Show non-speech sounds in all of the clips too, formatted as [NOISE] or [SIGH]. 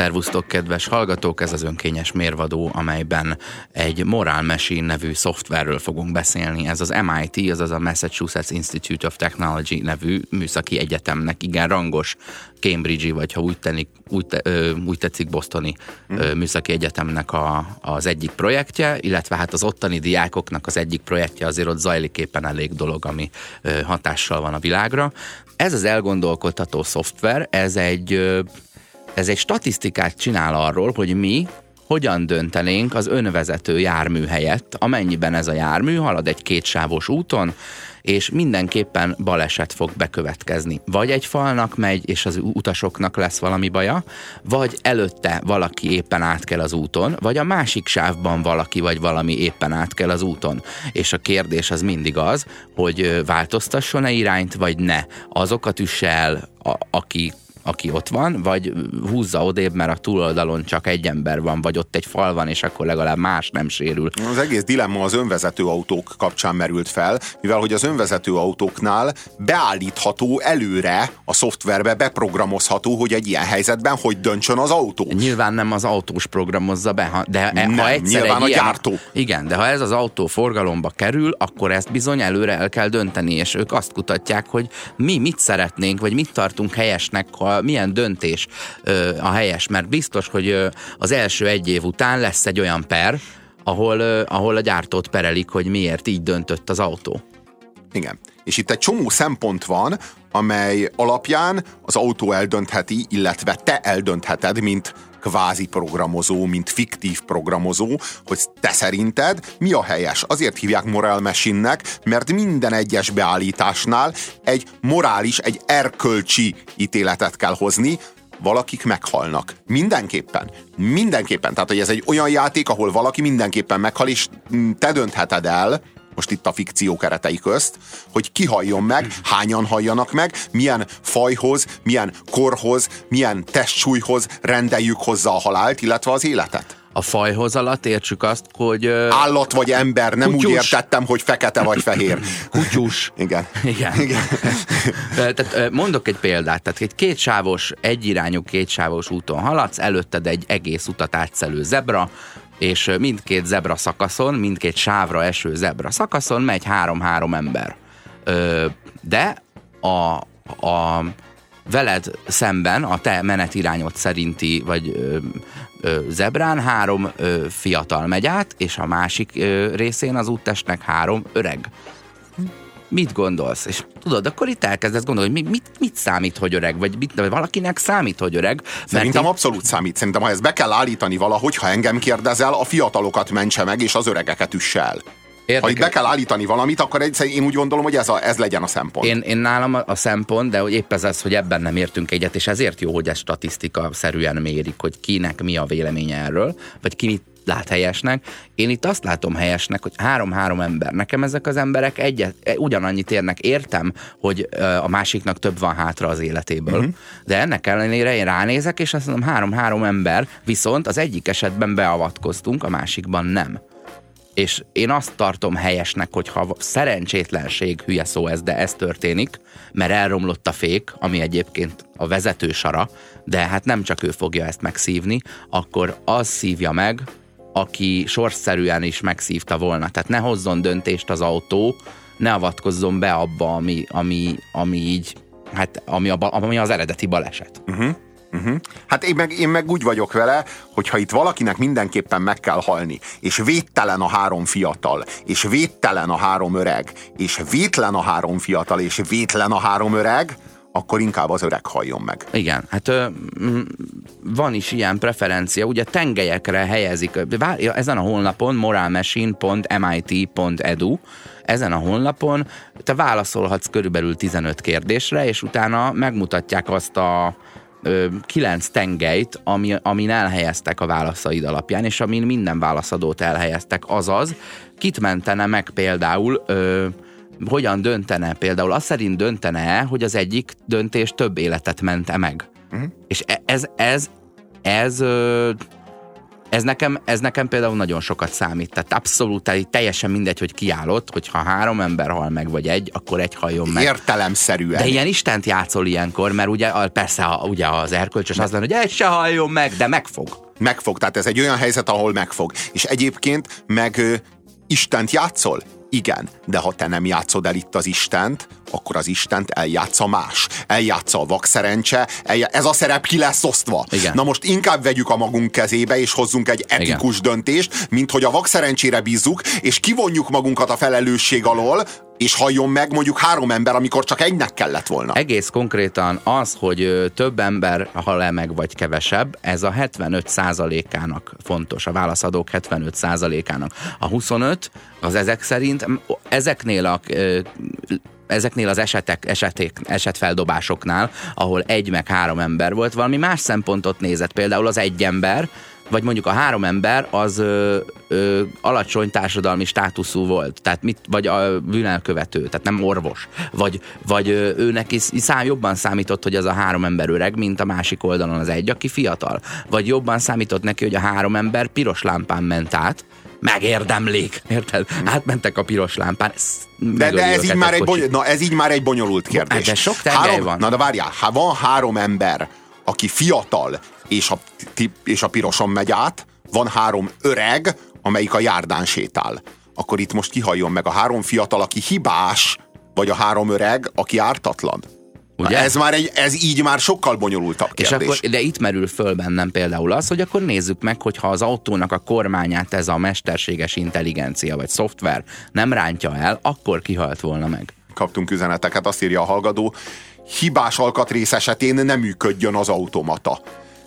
Szervusztok, kedves hallgatók! Ez az önkényes mérvadó, amelyben egy Moral Machine nevű szoftverről fogunk beszélni. Ez az MIT, azaz a Massachusetts Institute of Technology nevű műszaki egyetemnek igen rangos Cambridge-i, vagy ha úgy, tenik, úgy, te, ö, úgy tetszik, Bostoni ö, műszaki egyetemnek a, az egyik projektje, illetve hát az ottani diákoknak az egyik projektje azért ott zajlik éppen elég dolog, ami ö, hatással van a világra. Ez az elgondolkodható szoftver, ez egy ö, ez egy statisztikát csinál arról, hogy mi hogyan döntenénk az önvezető jármű helyett, amennyiben ez a jármű halad egy kétsávos úton, és mindenképpen baleset fog bekövetkezni. Vagy egy falnak megy, és az utasoknak lesz valami baja, vagy előtte valaki éppen át kell az úton, vagy a másik sávban valaki vagy valami éppen át kell az úton. És a kérdés az mindig az, hogy változtasson-e irányt, vagy ne. Azokat üsse el, aki aki ott van, vagy húzza odébb, mert a túloldalon csak egy ember van, vagy ott egy fal van, és akkor legalább más nem sérül. Az egész dilemma az önvezető autók kapcsán merült fel, mivel hogy az önvezető autóknál beállítható előre a szoftverbe, beprogramozható, hogy egy ilyen helyzetben hogy döntsön az autó. Nyilván nem az autós programozza be, de nem, ha egyszer nyilván egy a gyártó. Igen, de ha ez az autó forgalomba kerül, akkor ezt bizony előre el kell dönteni, és ők azt kutatják, hogy mi mit szeretnénk, vagy mit tartunk helyesnek, ha milyen döntés ö, a helyes, mert biztos, hogy ö, az első egy év után lesz egy olyan per, ahol, ö, ahol a gyártót perelik, hogy miért így döntött az autó. Igen. És itt egy csomó szempont van, amely alapján az autó eldöntheti, illetve te eldöntheted, mint kvázi programozó, mint fiktív programozó, hogy te szerinted mi a helyes. Azért hívják moral machine mert minden egyes beállításnál egy morális, egy erkölcsi ítéletet kell hozni, valakik meghalnak. Mindenképpen. Mindenképpen. Tehát, hogy ez egy olyan játék, ahol valaki mindenképpen meghal, és te döntheted el, most itt a fikció keretei közt, hogy ki halljon meg, hányan halljanak meg, milyen fajhoz, milyen korhoz, milyen testsúlyhoz rendeljük hozzá a halált, illetve az életet. A fajhoz alatt értsük azt, hogy... Állat vagy ember, nem kutyus. úgy értettem, hogy fekete vagy fehér. [LAUGHS] Kutyus. Igen. Igen. Igen. [LAUGHS] tehát mondok egy példát. Tehát egy kétsávos, egyirányú kétsávos úton haladsz, előtted egy egész utat átszelő zebra, és mindkét zebra szakaszon, mindkét sávra eső zebra szakaszon megy három-három ember. Ö, de a, a veled szemben, a te menetirányod szerinti, vagy ö, ö, zebrán három ö, fiatal megy át, és a másik ö, részén az úttestnek három öreg mit gondolsz? És tudod, akkor itt elkezdesz gondolni, hogy mit, mit számít, hogy öreg, vagy mit, vagy valakinek számít, hogy öreg. Szerintem én... abszolút számít. Szerintem, ha ezt be kell állítani valahogy, ha engem kérdezel, a fiatalokat mentse meg, és az öregeket üsse el. Érdekes. Ha itt be kell állítani valamit, akkor én úgy gondolom, hogy ez, a, ez legyen a szempont. Én, én nálam a, a szempont, de hogy épp ez az, hogy ebben nem értünk egyet, és ezért jó, hogy ez statisztika szerűen mérik, hogy kinek mi a véleménye erről, vagy ki mit lát helyesnek. Én itt azt látom helyesnek, hogy három-három ember. Nekem ezek az emberek egyet, e, ugyanannyit érnek. Értem, hogy a másiknak több van hátra az életéből. Uh-huh. De ennek ellenére én ránézek, és azt mondom, három-három ember, viszont az egyik esetben beavatkoztunk, a másikban nem. És én azt tartom helyesnek, hogy ha szerencsétlenség, hülye szó ez, de ez történik, mert elromlott a fék, ami egyébként a vezetősara, de hát nem csak ő fogja ezt megszívni, akkor az szívja meg, aki sorszerűen is megszívta volna. Tehát ne hozzon döntést az autó, ne avatkozzon be abba, ami, ami, ami így, hát ami, a, ami az eredeti baleset. Uh-huh. Uh-huh. Hát én meg, én meg úgy vagyok vele, hogy ha itt valakinek mindenképpen meg kell halni, és védtelen a három fiatal, és védtelen a három öreg, és vétlen a három fiatal, és vétlen a három öreg, akkor inkább az öreg halljon meg. Igen, hát ö, van is ilyen preferencia, ugye tengelyekre helyezik, ezen a honlapon moralmachine.mit.edu, ezen a honlapon te válaszolhatsz körülbelül 15 kérdésre, és utána megmutatják azt a kilenc tengelyt, ami, amin elhelyeztek a válaszaid alapján, és amin minden válaszadót elhelyeztek, azaz kit mentene meg például ö, hogyan döntene például, azt szerint döntene hogy az egyik döntés több életet mente meg. Uh-huh. És e- ez, ez, ez, ö, ez nekem, ez nekem például nagyon sokat számít. Tehát abszolút teljesen mindegy, hogy kiállott, hogyha három ember hal meg, vagy egy, akkor egy halljon meg. Értelemszerűen. De ilyen Istent játszol ilyenkor, mert ugye persze ugye az erkölcsös az lenne, hogy egy se halljon meg, de megfog. Megfog, tehát ez egy olyan helyzet, ahol megfog. És egyébként meg Istent játszol? Igen, de ha te nem játszod el itt az Istent, akkor az Istent eljátsza más. Eljátsza a vakszerencse, eljá- ez a szerep ki lesz osztva. Igen. Na most inkább vegyük a magunk kezébe, és hozzunk egy etikus Igen. döntést, mint hogy a vakszerencsére bízzuk, és kivonjuk magunkat a felelősség alól, és halljon meg mondjuk három ember, amikor csak egynek kellett volna. Egész konkrétan az, hogy több ember hal el meg, vagy kevesebb, ez a 75%-ának fontos, a válaszadók 75%-ának. A 25 az ezek szerint, ezeknél a ezeknél az esetek, eseték, esetfeldobásoknál, ahol egy meg három ember volt, valami más szempontot nézett, például az egy ember, vagy mondjuk a három ember az ö, ö, alacsony társadalmi státuszú volt, tehát mit, vagy a bűnelkövető, tehát nem orvos, vagy, vagy őnek is szám, jobban számított, hogy az a három ember öreg, mint a másik oldalon az egy, aki fiatal, vagy jobban számított neki, hogy a három ember piros lámpán ment át, megérdemlik, érted? Átmentek a piros lámpán. De, de ez, így már egy bony- na, ez így már egy bonyolult kérdés. Hát de sok három, van. Na de várjál, ha van három ember, aki fiatal, és a, és a piroson megy át, van három öreg, amelyik a járdán sétál. Akkor itt most kihalljon meg a három fiatal, aki hibás, vagy a három öreg, aki ártatlan. Ugye? Ez, már egy, ez így már sokkal bonyolultabb És kérdés. akkor, de itt merül föl bennem például az, hogy akkor nézzük meg, hogy ha az autónak a kormányát ez a mesterséges intelligencia vagy szoftver nem rántja el, akkor kihalt volna meg. Kaptunk üzeneteket, azt írja a hallgató, hibás alkatrész esetén nem működjön az automata.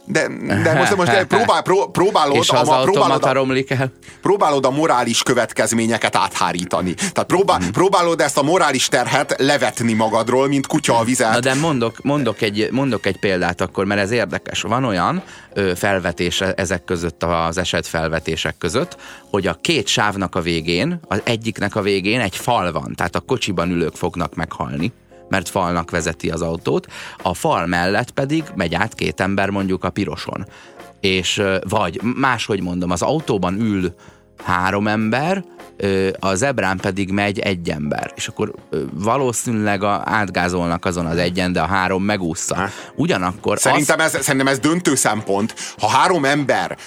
De, de most, most próbál, pró, próbálod, És az a, próbálod, a, romlik el? próbálod a morális következményeket áthárítani. Tehát próbál, Mhm. próbálod ezt a morális terhet levetni magadról, mint kutya a vizet. Na de mondok, mondok, egy, mondok egy példát akkor, mert ez érdekes. Van olyan ö, felvetés ezek között, az eset felvetések között, hogy a két sávnak a végén, az egyiknek a végén egy fal van, tehát a kocsiban ülők fognak meghalni mert falnak vezeti az autót, a fal mellett pedig megy át két ember mondjuk a piroson. És vagy máshogy mondom, az autóban ül három ember, a zebrán pedig megy egy ember, és akkor valószínűleg a, átgázolnak azon az egyen, de a három megúszza. Ugyanakkor Szerintem ez, szerintem ez döntő szempont. Ha három ember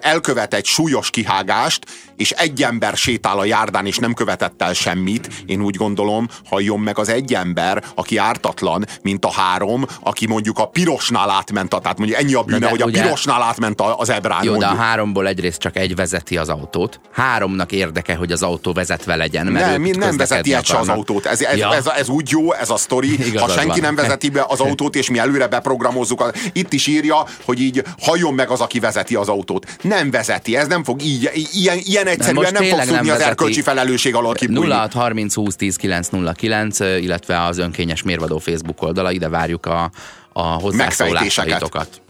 elkövet egy súlyos kihágást, és egy ember sétál a járdán, és nem követett el semmit, én úgy gondolom, halljon meg az egy ember, aki ártatlan, mint a három, aki mondjuk a pirosnál átment, a, tehát mondjuk ennyi a bűne, de hogy a ugye- pirosnál átment a- az ebrán. Jó, de a mondjuk. háromból egyrészt csak egy vezeti az autót. Háromnak érdeke, hogy az autó vezetve legyen, mert nem, mi nem vezeti egy se az autót. Ez, ez, Ja. ez, ez úgy jó, ez a sztori. [LAUGHS] ha senki van. nem vezeti be az [LAUGHS] autót, és mi előre beprogramozzuk, a- itt is írja, hogy így halljon meg az, aki vezeti az autót. Nem vezeti, ez nem fog így, ilyen, ilyen egyszerűen nem fog tudni az erkölcsi felelősség alól kibújni. 06 30 20 10 909, illetve az önkényes mérvadó Facebook oldala, ide várjuk a, a hozzászólásaitokat.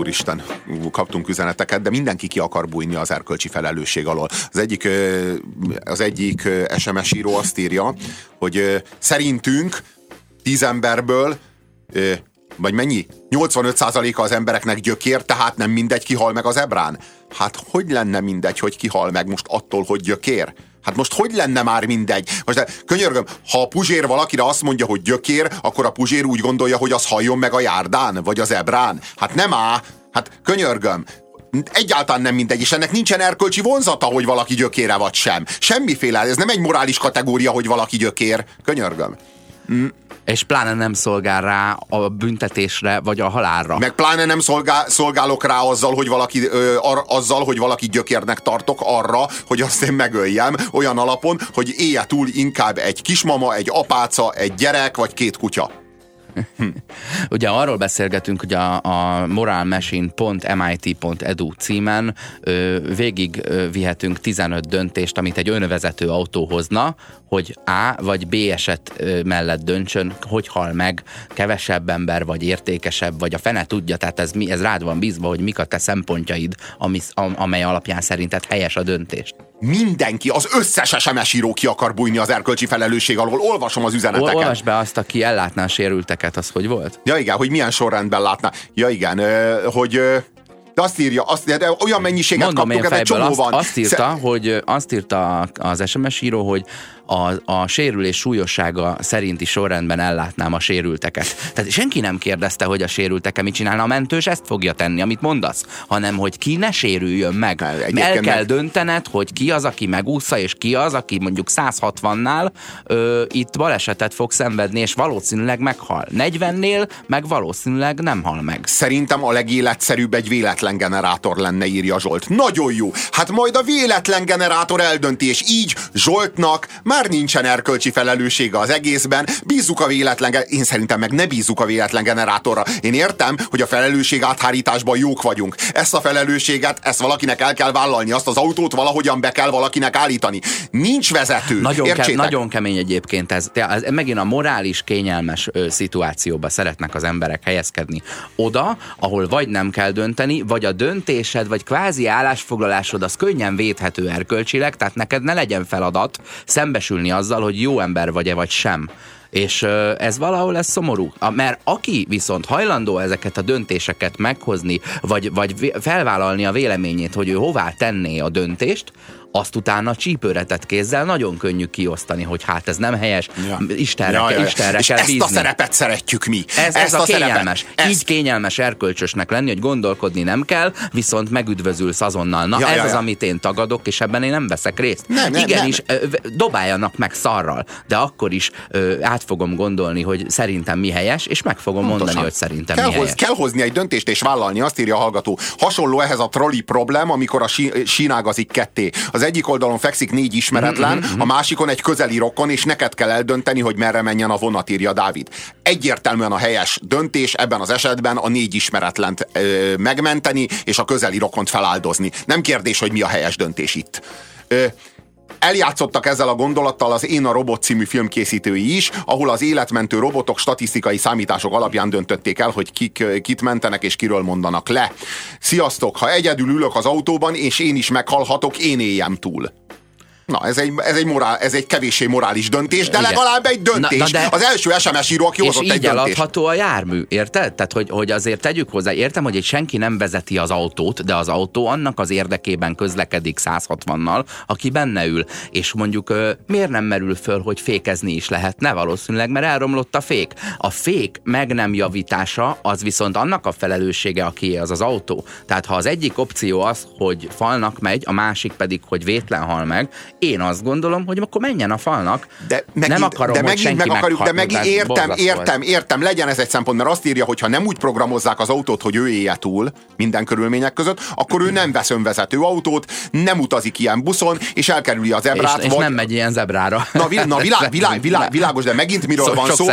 Úristen, kaptunk üzeneteket, de mindenki ki akar bújni az erkölcsi felelősség alól. Az egyik, az egyik SMS író azt írja, hogy szerintünk tíz emberből vagy mennyi? 85%-a az embereknek gyökér, tehát nem mindegy, ki hal meg az ebrán. Hát hogy lenne mindegy, hogy ki hal meg most attól, hogy gyökér? Hát most hogy lenne már mindegy? Most de, könyörgöm, ha a Puzsér valakire azt mondja, hogy gyökér, akkor a Puzsér úgy gondolja, hogy az halljon meg a járdán, vagy az ebrán. Hát nem á, hát könyörgöm, egyáltalán nem mindegy, és ennek nincsen erkölcsi vonzata, hogy valaki gyökére vagy sem. Semmiféle, ez nem egy morális kategória, hogy valaki gyökér. Könyörgöm. És pláne nem szolgál rá a büntetésre, vagy a halálra. Meg pláne nem szolgál, szolgálok rá azzal, hogy valaki, ö, ar, azzal, hogy valaki gyökérnek tartok arra, hogy azt én megöljem olyan alapon, hogy éje túl inkább egy kismama, egy apáca, egy gyerek, vagy két kutya. Ugye arról beszélgetünk, hogy a, a moralmachine.mit.edu címen ö, végig ö, vihetünk 15 döntést, amit egy önvezető autó hozna, hogy A vagy B eset ö, mellett döntsön, hogy hal meg kevesebb ember, vagy értékesebb, vagy a fene tudja, tehát ez, mi, ez rád van bízva, hogy mik a te szempontjaid, ami, amely alapján szerinted helyes a döntést mindenki, az összes SMS író ki akar bújni az erkölcsi felelősség alól. Olvasom az üzeneteket. Olvasd be azt, aki ellátná sérülteket, az hogy volt? Ja igen, hogy milyen sorrendben látná. Ja igen, hogy de azt írja, azt, de olyan mennyiséget Mondom kaptuk, egy csomó azt, van. Azt írta, Sze- hogy, azt írta az SMS író, hogy a, a sérülés súlyossága szerinti sorrendben ellátnám a sérülteket. Tehát senki nem kérdezte, hogy a sérülteke mit csinálna, a mentős ezt fogja tenni, amit mondasz, hanem hogy ki ne sérüljön meg. El kell meg... döntened, hogy ki az, aki megúszza, és ki az, aki mondjuk 160-nál ö, itt balesetet fog szenvedni, és valószínűleg meghal. 40-nél meg valószínűleg nem hal meg. Szerintem a legéletszerűbb egy véletlen generátor lenne, írja Zsolt. Nagyon jó. Hát majd a véletlen generátor eldönti, és így Zsoltnak már már nincsen erkölcsi felelőssége az egészben, bízzuk a véletlen, én szerintem meg ne bízzuk a véletlen generátorra. Én értem, hogy a felelősség áthárításban jók vagyunk. Ezt a felelősséget, ezt valakinek el kell vállalni, azt az autót valahogyan be kell valakinek állítani. Nincs vezető. Nagyon, ke- nagyon kemény egyébként ez. ez. Megint a morális, kényelmes ö, szituációba szeretnek az emberek helyezkedni. Oda, ahol vagy nem kell dönteni, vagy a döntésed, vagy kvázi állásfoglalásod az könnyen védhető erkölcsileg, tehát neked ne legyen feladat szembes szembesülni azzal, hogy jó ember vagy-e vagy sem. És ez valahol ez szomorú. Mert aki viszont hajlandó ezeket a döntéseket meghozni, vagy, vagy felvállalni a véleményét, hogy ő hová tenné a döntést, azt utána csípőretett kézzel nagyon könnyű kiosztani, hogy hát ez nem helyes, ja. Istenre, ja, ja, ja. Istenre és kell ezt bízni. a szerepet szeretjük mi. Ez, ez a, a kényelmes. Ezt... Így kényelmes erkölcsösnek lenni, hogy gondolkodni nem kell, viszont megüdvözülsz azonnal. Na ja, ez ja, az, ja. amit én tagadok, és ebben én nem veszek részt. Nem, nem, Igenis, nem. dobáljanak meg szarral, de akkor is ö, át fogom gondolni, hogy szerintem mi helyes, és meg fogom Pontosan. mondani, hogy szerintem kell mi hoz, helyes. Kell hozni egy döntést és vállalni, azt írja a hallgató. Hasonló ehhez a trolley problém, amikor a sí, sínágazik ketté. Az egyik oldalon fekszik négy ismeretlen, mm-hmm. a másikon egy közeli rokon, és neked kell eldönteni, hogy merre menjen a vonat, írja Dávid. Egyértelműen a helyes döntés ebben az esetben a négy ismeretlent ö, megmenteni, és a közeli rokont feláldozni. Nem kérdés, hogy mi a helyes döntés itt. Ö, Eljátszottak ezzel a gondolattal az Én a Robot című filmkészítői is, ahol az életmentő robotok statisztikai számítások alapján döntötték el, hogy kik, kit mentenek és kiről mondanak le. Sziasztok, ha egyedül ülök az autóban, és én is meghalhatok, én éljem túl. Na, ez egy, ez egy, morál, ez egy kevéssé morális döntés, de Igen. legalább egy döntés. Na, na de... Az első SMS író, aki hozott egy döntést. eladható a jármű, érted? Tehát, hogy, hogy azért tegyük hozzá, értem, hogy egy senki nem vezeti az autót, de az autó annak az érdekében közlekedik 160-nal, aki benne ül. És mondjuk miért nem merül föl, hogy fékezni is lehetne valószínűleg, mert elromlott a fék. A fék meg nem javítása, az viszont annak a felelőssége, aki az az autó. Tehát ha az egyik opció az, hogy falnak megy, a másik pedig, hogy vétlen hal meg, én azt gondolom, hogy akkor menjen a falnak. De megint, nem akarom, de megint meg akarjuk, de megint értem, értem, értem, legyen ez egy szempont, mert azt írja, hogy ha nem úgy programozzák az autót, hogy ő élje túl minden körülmények között, akkor ő nem vesz önvezető autót, nem utazik ilyen buszon, és elkerüli az zebrát. És, és vagy... nem megy ilyen zebrára. Na, vi, na világ, [LAUGHS] világ, világ, világos, de megint miről Szó, van szó?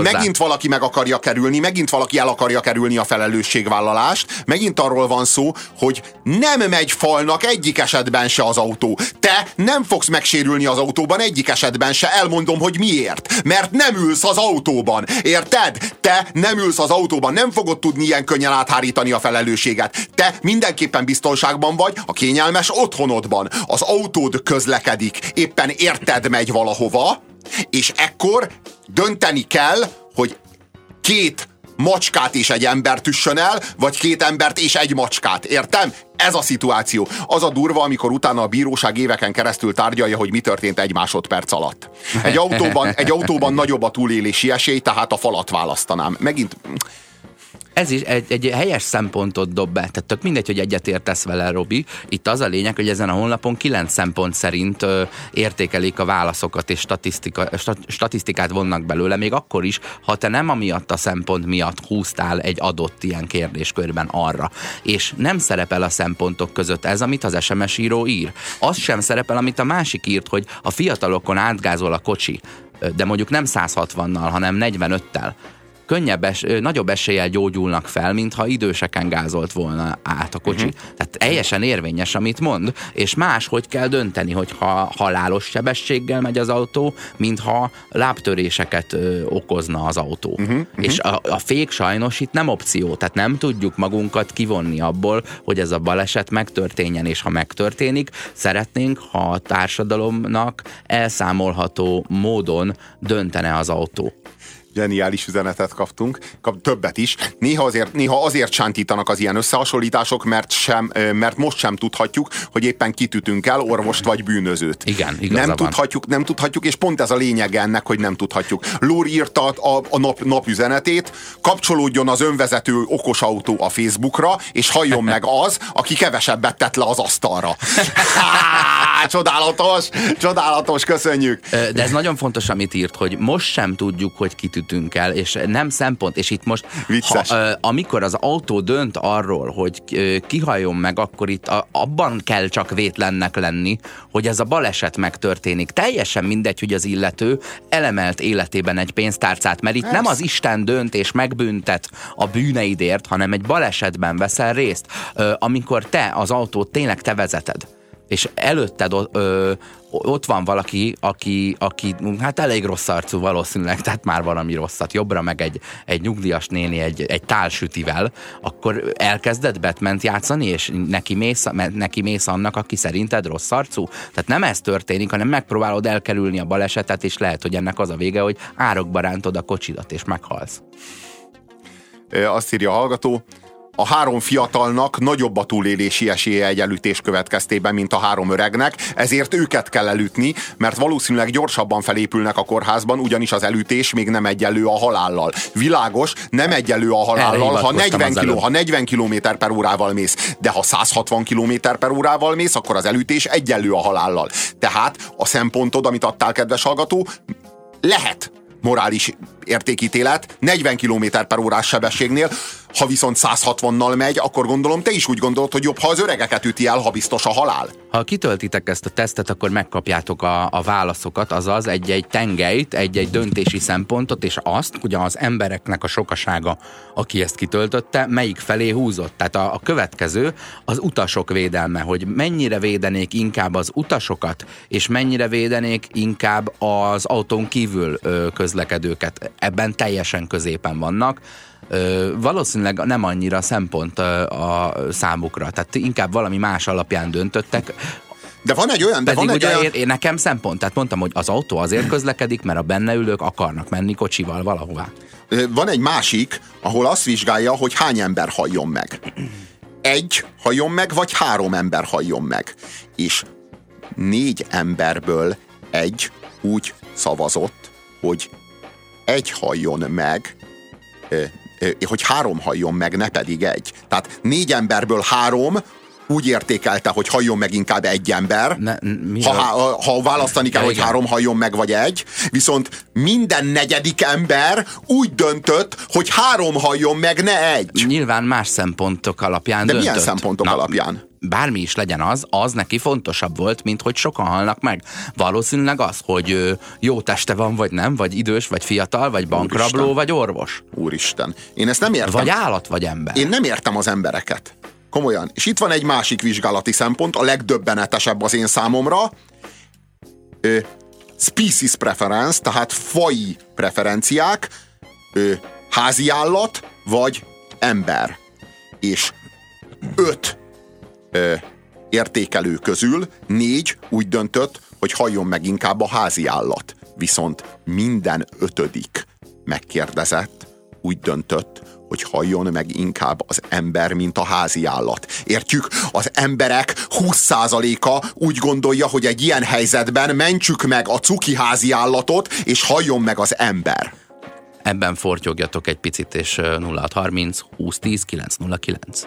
Megint valaki meg akarja kerülni, megint valaki el akarja kerülni a felelősségvállalást, megint arról van szó, hogy nem megy falnak egyik esetben se az autó. Te nem fogsz megsérülni az autóban egyik esetben se. Elmondom, hogy miért. Mert nem ülsz az autóban. Érted? Te nem ülsz az autóban. Nem fogod tudni ilyen könnyen áthárítani a felelősséget. Te mindenképpen biztonságban vagy a kényelmes otthonodban. Az autód közlekedik. Éppen érted megy valahova, és ekkor dönteni kell, hogy két macskát és egy embert üssön el, vagy két embert és egy macskát. Értem? Ez a szituáció. Az a durva, amikor utána a bíróság éveken keresztül tárgyalja, hogy mi történt egy másodperc alatt. Egy autóban, egy autóban nagyobb a túlélési esély, tehát a falat választanám. Megint ez is egy, egy helyes szempontot dob be. Tehát tök mindegy, hogy egyetértesz vele, Robi. Itt az a lényeg, hogy ezen a honlapon kilenc szempont szerint ö, értékelik a válaszokat, és statisztika, statisztikát vonnak belőle, még akkor is, ha te nem amiatt a szempont miatt húztál egy adott ilyen kérdéskörben arra. És nem szerepel a szempontok között ez, amit az SMS író ír. Az sem szerepel, amit a másik írt, hogy a fiatalokon átgázol a kocsi de mondjuk nem 160-nal, hanem 45-tel könnyebb es, nagyobb eséllyel gyógyulnak fel, mintha időseken gázolt volna át a kocsi. Uh-huh. Tehát teljesen érvényes, amit mond, és más, hogy kell dönteni, hogyha halálos sebességgel megy az autó, mintha lábtöréseket ö, okozna az autó. Uh-huh. És a, a fék sajnos itt nem opció, tehát nem tudjuk magunkat kivonni abból, hogy ez a baleset megtörténjen, és ha megtörténik, szeretnénk, ha a társadalomnak elszámolható módon döntene az autó zseniális üzenetet kaptunk, kap, többet is. Néha azért, néha azért sántítanak az ilyen összehasonlítások, mert, sem, mert most sem tudhatjuk, hogy éppen kitütünk el orvost vagy bűnözőt. Igen, nem van. tudhatjuk, nem tudhatjuk, és pont ez a lényege ennek, hogy nem tudhatjuk. Lór írta a, a nap, napüzenetét, kapcsolódjon az önvezető okos autó a Facebookra, és halljon meg az, aki kevesebbet tett le az asztalra. Há, [LAUGHS] csodálatos, csodálatos, köszönjük. De ez nagyon fontos, amit írt, hogy most sem tudjuk, hogy kitütünk jutottunk el, és nem szempont, és itt most, ha, amikor az autó dönt arról, hogy kihajjon meg, akkor itt abban kell csak vétlennek lenni, hogy ez a baleset megtörténik. Teljesen mindegy, hogy az illető elemelt életében egy pénztárcát, merít. Itt nem az Isten dönt és megbüntet a bűneidért, hanem egy balesetben veszel részt, amikor te az autót tényleg te vezeted és előtted ö, ott van valaki, aki, aki hát elég rossz arcú valószínűleg, tehát már valami rosszat jobbra, meg egy, egy nyugdíjas néni egy, egy tálsütivel, akkor elkezded batman játszani, és neki mész, neki mész annak, aki szerinted rossz arcú? Tehát nem ez történik, hanem megpróbálod elkerülni a balesetet, és lehet, hogy ennek az a vége, hogy árokba rántod a kocsidat, és meghalsz. Azt írja a hallgató, a három fiatalnak nagyobb a túlélési esélye egy elütés következtében, mint a három öregnek, ezért őket kell elütni, mert valószínűleg gyorsabban felépülnek a kórházban, ugyanis az elütés még nem egyenlő a halállal. Világos, nem egyenlő a halállal, ha 40, kiló, ha 40 km per órával mész, de ha 160 km per órával mész, akkor az elütés egyenlő a halállal. Tehát a szempontod, amit adtál, kedves hallgató, lehet morális értékítélet 40 km per órás sebességnél, ha viszont 160-nal megy, akkor gondolom te is úgy gondolod, hogy jobb, ha az öregeket üti el, ha biztos a halál. Ha kitöltitek ezt a tesztet, akkor megkapjátok a, a válaszokat, azaz egy-egy tengelyt, egy-egy döntési szempontot, és azt, hogy az embereknek a sokasága, aki ezt kitöltötte, melyik felé húzott. Tehát a, a következő az utasok védelme, hogy mennyire védenék inkább az utasokat, és mennyire védenék inkább az autón kívül ö, közlekedőket. Ebben teljesen középen vannak ö, valószínűleg nem annyira szempont a számukra, tehát inkább valami más alapján döntöttek, de van egy olyan... De Pedig van egy ugye olyan... Én, nekem szempont, tehát mondtam, hogy az autó azért közlekedik, mert a benne ülők akarnak menni kocsival valahová. Van egy másik, ahol azt vizsgálja, hogy hány ember halljon meg. Egy halljon meg, vagy három ember halljon meg. És négy emberből egy úgy szavazott, hogy egy halljon meg, hogy három halljon meg, ne pedig egy. Tehát négy emberből három úgy értékelte, hogy halljon meg inkább egy ember, ne, ha, ha, ha választani kell, ja, hogy igen. három halljon meg, vagy egy, viszont minden negyedik ember úgy döntött, hogy három halljon meg, ne egy. Nyilván más szempontok alapján De döntött. milyen szempontok Na, alapján? Bármi is legyen az, az neki fontosabb volt, mint hogy sokan halnak meg. Valószínűleg az, hogy jó teste van, vagy nem, vagy idős, vagy fiatal, vagy bankrabló, Úristen. vagy orvos. Úristen. Én ezt nem értem. Vagy állat, vagy ember. Én nem értem az embereket. Komolyan. És itt van egy másik vizsgálati szempont, a legdöbbenetesebb az én számomra. Ö, species preference, tehát fai preferenciák, ö, házi állat, vagy ember. És öt ö, értékelő közül négy úgy döntött, hogy halljon meg inkább a házi állat. Viszont minden ötödik megkérdezett úgy döntött, hogy halljon meg inkább az ember, mint a házi állat. Értjük? Az emberek 20%-a úgy gondolja, hogy egy ilyen helyzetben mentsük meg a cuki házi állatot, és halljon meg az ember. Ebben fortyogjatok egy picit, és 0630 2010 909.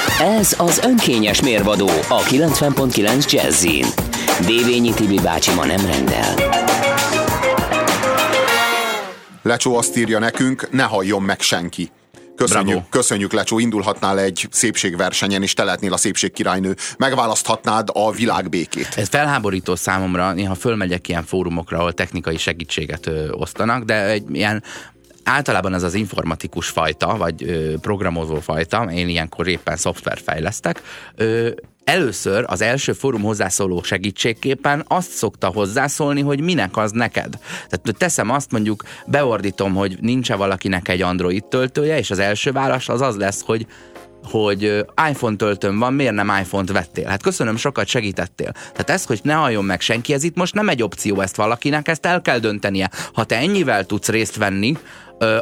Ez az önkényes mérvadó a 90.9 Jazzin. Dévényi Tibi bácsi ma nem rendel. Lecsó azt írja nekünk, ne halljon meg senki. Köszönjük, Bravo. köszönjük Lecsó, indulhatnál egy szépségversenyen, és te lehetnél a szépségkirálynő. Megválaszthatnád a világbékét. Ez felháborító számomra, néha fölmegyek ilyen fórumokra, ahol technikai segítséget ö, osztanak, de egy ilyen általában ez az informatikus fajta, vagy ö, programozó fajta, én ilyenkor éppen szoftver fejlesztek, ö, először az első fórum hozzászóló segítségképpen azt szokta hozzászólni, hogy minek az neked. Tehát teszem azt, mondjuk beordítom, hogy nincs-e valakinek egy Android töltője, és az első válasz az az lesz, hogy hogy iPhone töltőm van, miért nem iPhone-t vettél? Hát köszönöm, sokat segítettél. Tehát ez, hogy ne halljon meg senki, ez itt most nem egy opció ezt valakinek, ezt el kell döntenie. Ha te ennyivel tudsz részt venni,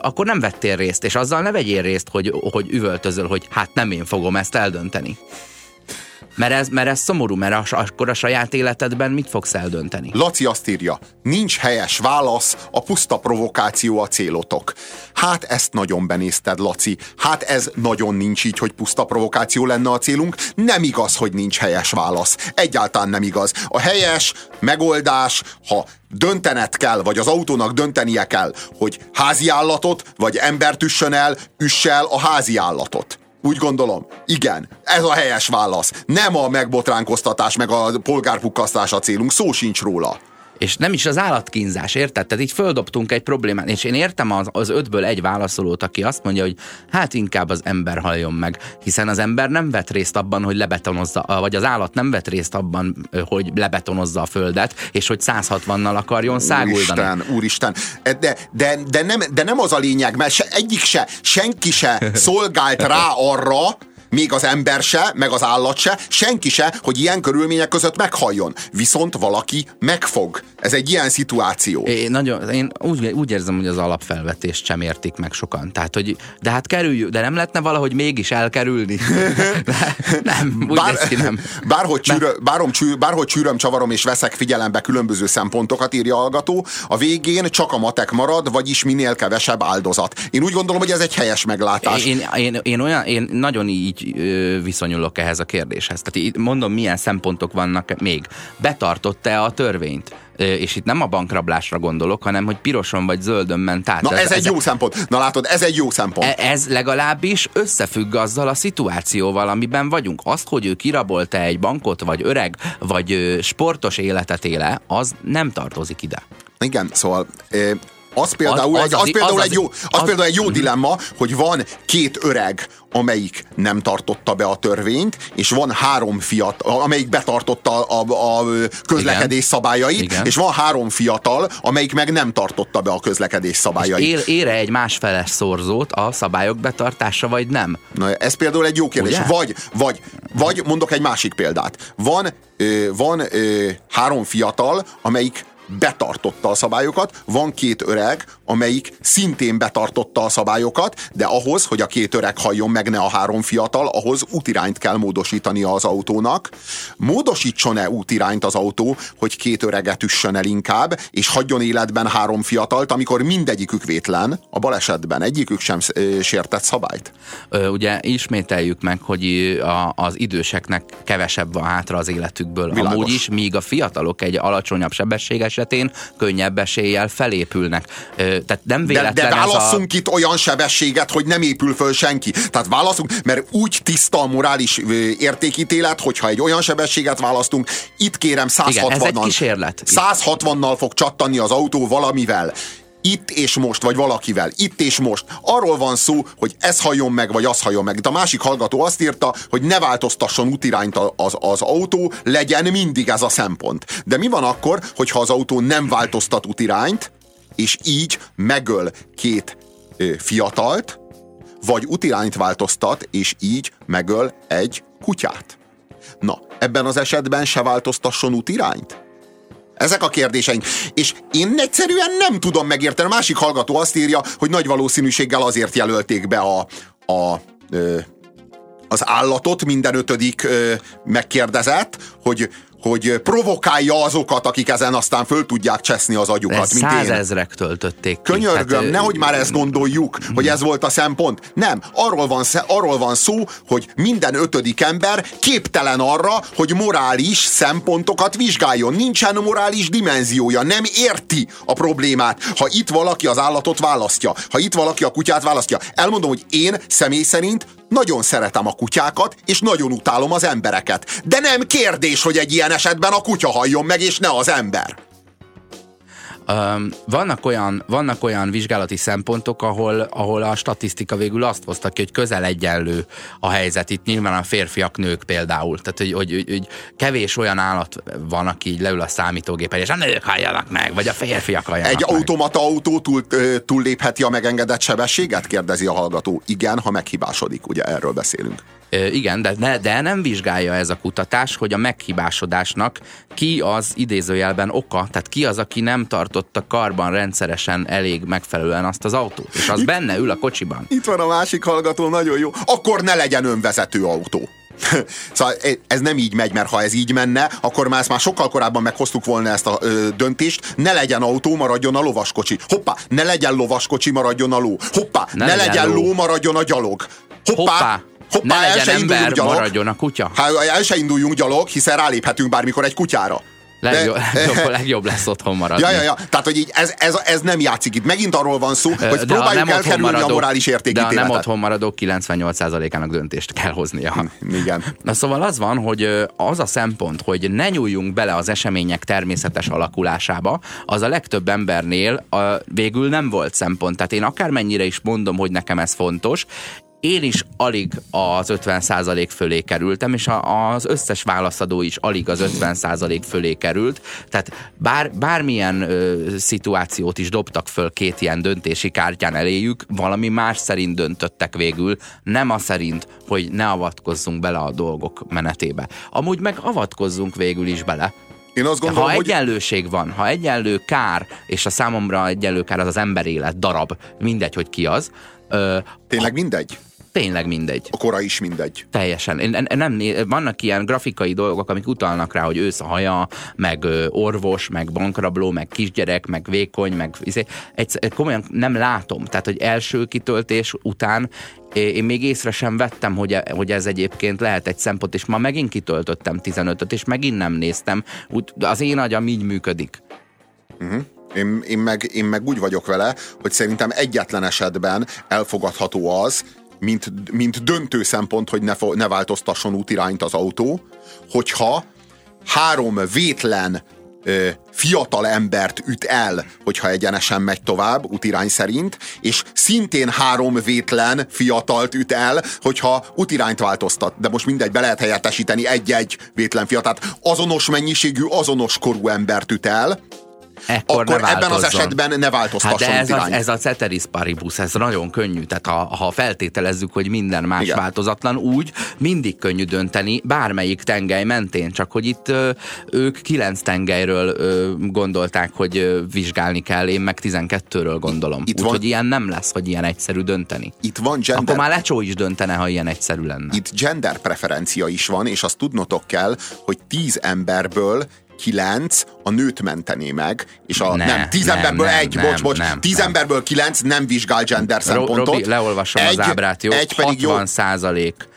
akkor nem vettél részt, és azzal ne vegyél részt, hogy, hogy üvöltözöl, hogy hát nem én fogom ezt eldönteni. Mert ez, mert ez szomorú, mert akkor a saját életedben mit fogsz eldönteni? Laci azt írja, nincs helyes válasz, a puszta provokáció a célotok. Hát ezt nagyon benézted, Laci. Hát ez nagyon nincs így, hogy puszta provokáció lenne a célunk. Nem igaz, hogy nincs helyes válasz. Egyáltalán nem igaz. A helyes megoldás, ha döntened kell, vagy az autónak döntenie kell, hogy házi állatot, vagy embert üssön el, üss el a házi állatot. Úgy gondolom. Igen, ez a helyes válasz. Nem a megbotránkoztatás, meg a polgárpukkasztás a célunk, szó sincs róla. És nem is az állatkínzás, érted? Tehát így földobtunk egy problémát, és én értem az, az ötből egy válaszolót, aki azt mondja, hogy hát inkább az ember haljon meg, hiszen az ember nem vett részt abban, hogy lebetonozza, vagy az állat nem vett részt abban, hogy lebetonozza a földet, és hogy 160-nal akarjon száguldani. Úristen, úristen. De, de, de, nem, de nem az a lényeg, mert se, egyik se, senki se [LAUGHS] szolgált rá arra, még az ember se, meg az állat se, senki se, hogy ilyen körülmények között meghalljon. Viszont valaki megfog. Ez egy ilyen szituáció. Én, nagyon, én úgy, úgy érzem, hogy az alapfelvetést sem értik meg sokan. Tehát, hogy de hát kerüljük, de nem lehetne valahogy mégis elkerülni? [LAUGHS] De, nem, úgy Bár, ki, nem. Bárhogy, csűrö, bárom, csű, bárhogy csűröm, csavarom és veszek figyelembe különböző szempontokat, írja a hallgató, a végén csak a matek marad, vagyis minél kevesebb áldozat. Én úgy gondolom, hogy ez egy helyes meglátás. Én, én, én, olyan, én nagyon így ö, viszonyulok ehhez a kérdéshez. Tehát így mondom, milyen szempontok vannak még. Betartott-e a törvényt? És itt nem a bankrablásra gondolok, hanem hogy piroson vagy zöldön ment át. Na ez, egy ezek- jó szempont. Na látod, ez egy jó szempont. E- Ez legalábbis összefügg azzal a szituációval, amiben vagyunk. Azt, hogy ő kirabolta egy bankot, vagy öreg, vagy sportos életet éle, az nem tartozik ide. Igen, szóval az például, Az- az, egy, az- az például, az egy, jó, az az- például egy jó dilemma, hogy van két öreg, amelyik nem tartotta be a törvényt, és van három fiatal, amelyik betartotta a, a, a közlekedés Igen. szabályait, Igen. és van három fiatal, amelyik meg nem tartotta be a közlekedés szabályait. Ér, ére egy másfeles szorzót a szabályok betartása, vagy nem? Na, ez például egy jó kérdés. Ugye? Vagy, vagy, vagy mondok egy másik példát. Van, ö, van ö, három fiatal, amelyik betartotta a szabályokat, van két öreg, amelyik szintén betartotta a szabályokat, de ahhoz, hogy a két öreg halljon meg ne a három fiatal, ahhoz útirányt kell módosítani az autónak. Módosítson-e útirányt az autó, hogy két öreget üssön el inkább, és hagyjon életben három fiatalt, amikor mindegyikük vétlen, a balesetben egyikük sem ö, sértett szabályt? Ö, ugye ismételjük meg, hogy a, az időseknek kevesebb van hátra az életükből. Világos. Amúgy is, míg a fiatalok egy alacsonyabb sebesség esetén könnyebb eséllyel felépülnek. Tehát nem De, véletlen de ez a... válasszunk itt olyan sebességet, hogy nem épül föl senki. Tehát válaszunk, mert úgy tiszta a morális értékítélet, hogyha egy olyan sebességet választunk, itt kérem 160-nal. Igen, ez egy kísérlet. 160-nal fog csattani az autó valamivel. Itt és most, vagy valakivel. Itt és most. Arról van szó, hogy ez halljon meg, vagy az halljon meg. Itt a másik hallgató azt írta, hogy ne változtasson útirányt az, az autó, legyen mindig ez a szempont. De mi van akkor, hogyha az autó nem változtat útirányt, és így megöl két ö, fiatalt, vagy utirányt változtat, és így megöl egy kutyát. Na, ebben az esetben se változtasson útirányt? Ezek a kérdéseink. És én egyszerűen nem tudom megérteni. A másik hallgató azt írja, hogy nagy valószínűséggel azért jelölték be a, a az állatot minden ötödik megkérdezett, hogy hogy provokálja azokat, akik ezen aztán föl tudják cseszni az agyukat, mint én. Százezrek töltötték ki. Könyörgöm, hát, nehogy már ezt gondoljuk, hogy ez volt a szempont. Nem, arról van, arról van szó, hogy minden ötödik ember képtelen arra, hogy morális szempontokat vizsgáljon. Nincsen morális dimenziója, nem érti a problémát. Ha itt valaki az állatot választja, ha itt valaki a kutyát választja. Elmondom, hogy én személy szerint nagyon szeretem a kutyákat, és nagyon utálom az embereket. De nem kérdés, hogy egy ilyen esetben a kutya halljon meg, és ne az ember. Vannak, olyan, vannak olyan vizsgálati szempontok, ahol, ahol a statisztika végül azt hozta ki, hogy közel egyenlő a helyzet. Itt nyilván a férfiak, nők például. Tehát, hogy, hogy, hogy, hogy kevés olyan állat van, aki így leül a számítógépen, és a nők halljanak meg, vagy a férfiak halljanak Egy meg. automata autó túl, túllépheti a megengedett sebességet? Kérdezi a hallgató. Igen, ha meghibásodik, ugye erről beszélünk. Igen, de, ne, de nem vizsgálja ez a kutatás, hogy a meghibásodásnak ki az idézőjelben oka, tehát ki az, aki nem tartotta karban rendszeresen elég megfelelően azt az autót, és az itt, benne ül a kocsiban. Itt van a másik hallgató, nagyon jó. Akkor ne legyen önvezető autó. [LAUGHS] szóval ez nem így megy, mert ha ez így menne, akkor már ezt már sokkal korábban meghoztuk volna ezt a ö, döntést. Ne legyen autó, maradjon a lovaskocsi. Hoppá, ne legyen lovaskocsi, maradjon a ló. Hoppá, ne, ne legyen, legyen ló, ló, maradjon a gyalog. Hoppá, Hoppá Hoppá, ne legyen ember, gyalog. maradjon a kutya. Hát el se induljunk gyalog, hiszen ráléphetünk bármikor egy kutyára. Legjobb, de, [LAUGHS] legjobb, [LAUGHS] legjobb lesz otthon maradni. Ja, ja, ja. Tehát, hogy így ez, ez, ez nem játszik itt. Megint arról van szó, hogy de próbáljuk elkerülni maradó, a morális értékítéletet. De a nem otthon maradók 98%-ának döntést kell hoznia. Hm, igen. Na szóval az van, hogy az a szempont, hogy ne nyúljunk bele az események természetes alakulásába, az a legtöbb embernél a, végül nem volt szempont. Tehát én akármennyire is mondom, hogy nekem ez fontos, én is alig az 50% fölé kerültem, és az összes válaszadó is alig az 50% fölé került. Tehát bár, bármilyen ö, szituációt is dobtak föl két ilyen döntési kártyán eléjük, valami más szerint döntöttek végül, nem a szerint, hogy ne avatkozzunk bele a dolgok menetébe. Amúgy meg avatkozzunk végül is bele, én azt gondolom, ha hogy... egyenlőség van, ha egyenlő kár, és a számomra egyenlő kár az az ember élet darab, mindegy, hogy ki az. Ö, Tényleg mindegy? Tényleg mindegy. A kora is mindegy. Teljesen. Én, nem, vannak ilyen grafikai dolgok, amik utalnak rá, hogy ősz a haja, meg orvos, meg bankrabló, meg kisgyerek, meg vékony, meg izé. Egy, komolyan nem látom. Tehát, hogy első kitöltés után én még észre sem vettem, hogy, e, hogy ez egyébként lehet egy szempont, és ma megint kitöltöttem 15-öt, és megint nem néztem. Az én agyam így működik. Uh-huh. Én, én, meg, én meg úgy vagyok vele, hogy szerintem egyetlen esetben elfogadható az, mint, mint döntő szempont, hogy ne, ne változtasson útirányt az autó, hogyha három vétlen ö, fiatal embert üt el, hogyha egyenesen megy tovább, útirány szerint, és szintén három vétlen fiatalt üt el, hogyha útirányt változtat. De most mindegy, be lehet helyettesíteni egy-egy vétlen fiatalt. Azonos mennyiségű, azonos korú embert üt el, Ekkor akkor ebben az esetben ne változtasson hát de ez, az, ez a ceteris paribus, ez nagyon könnyű. Tehát ha, ha feltételezzük, hogy minden más Igen. változatlan, úgy mindig könnyű dönteni bármelyik tengely mentén, csak hogy itt ö, ők kilenc tengelyről ö, gondolták, hogy ö, vizsgálni kell, én meg 12-ről gondolom. Úgyhogy ilyen nem lesz, hogy ilyen egyszerű dönteni. Itt van gender... Akkor már Lecsó is döntene, ha ilyen egyszerű lenne. Itt gender preferencia is van, és azt tudnotok kell, hogy tíz emberből kilenc a nőt mentené meg, és a, ne, nem, tíz nem, emberből nem, egy, nem, bocs, bocs, nem, tíz nem. emberből kilenc nem vizsgál gender szempontot. Robi, leolvasom egy, az ábrát, jó? Egy 60 jó. százalék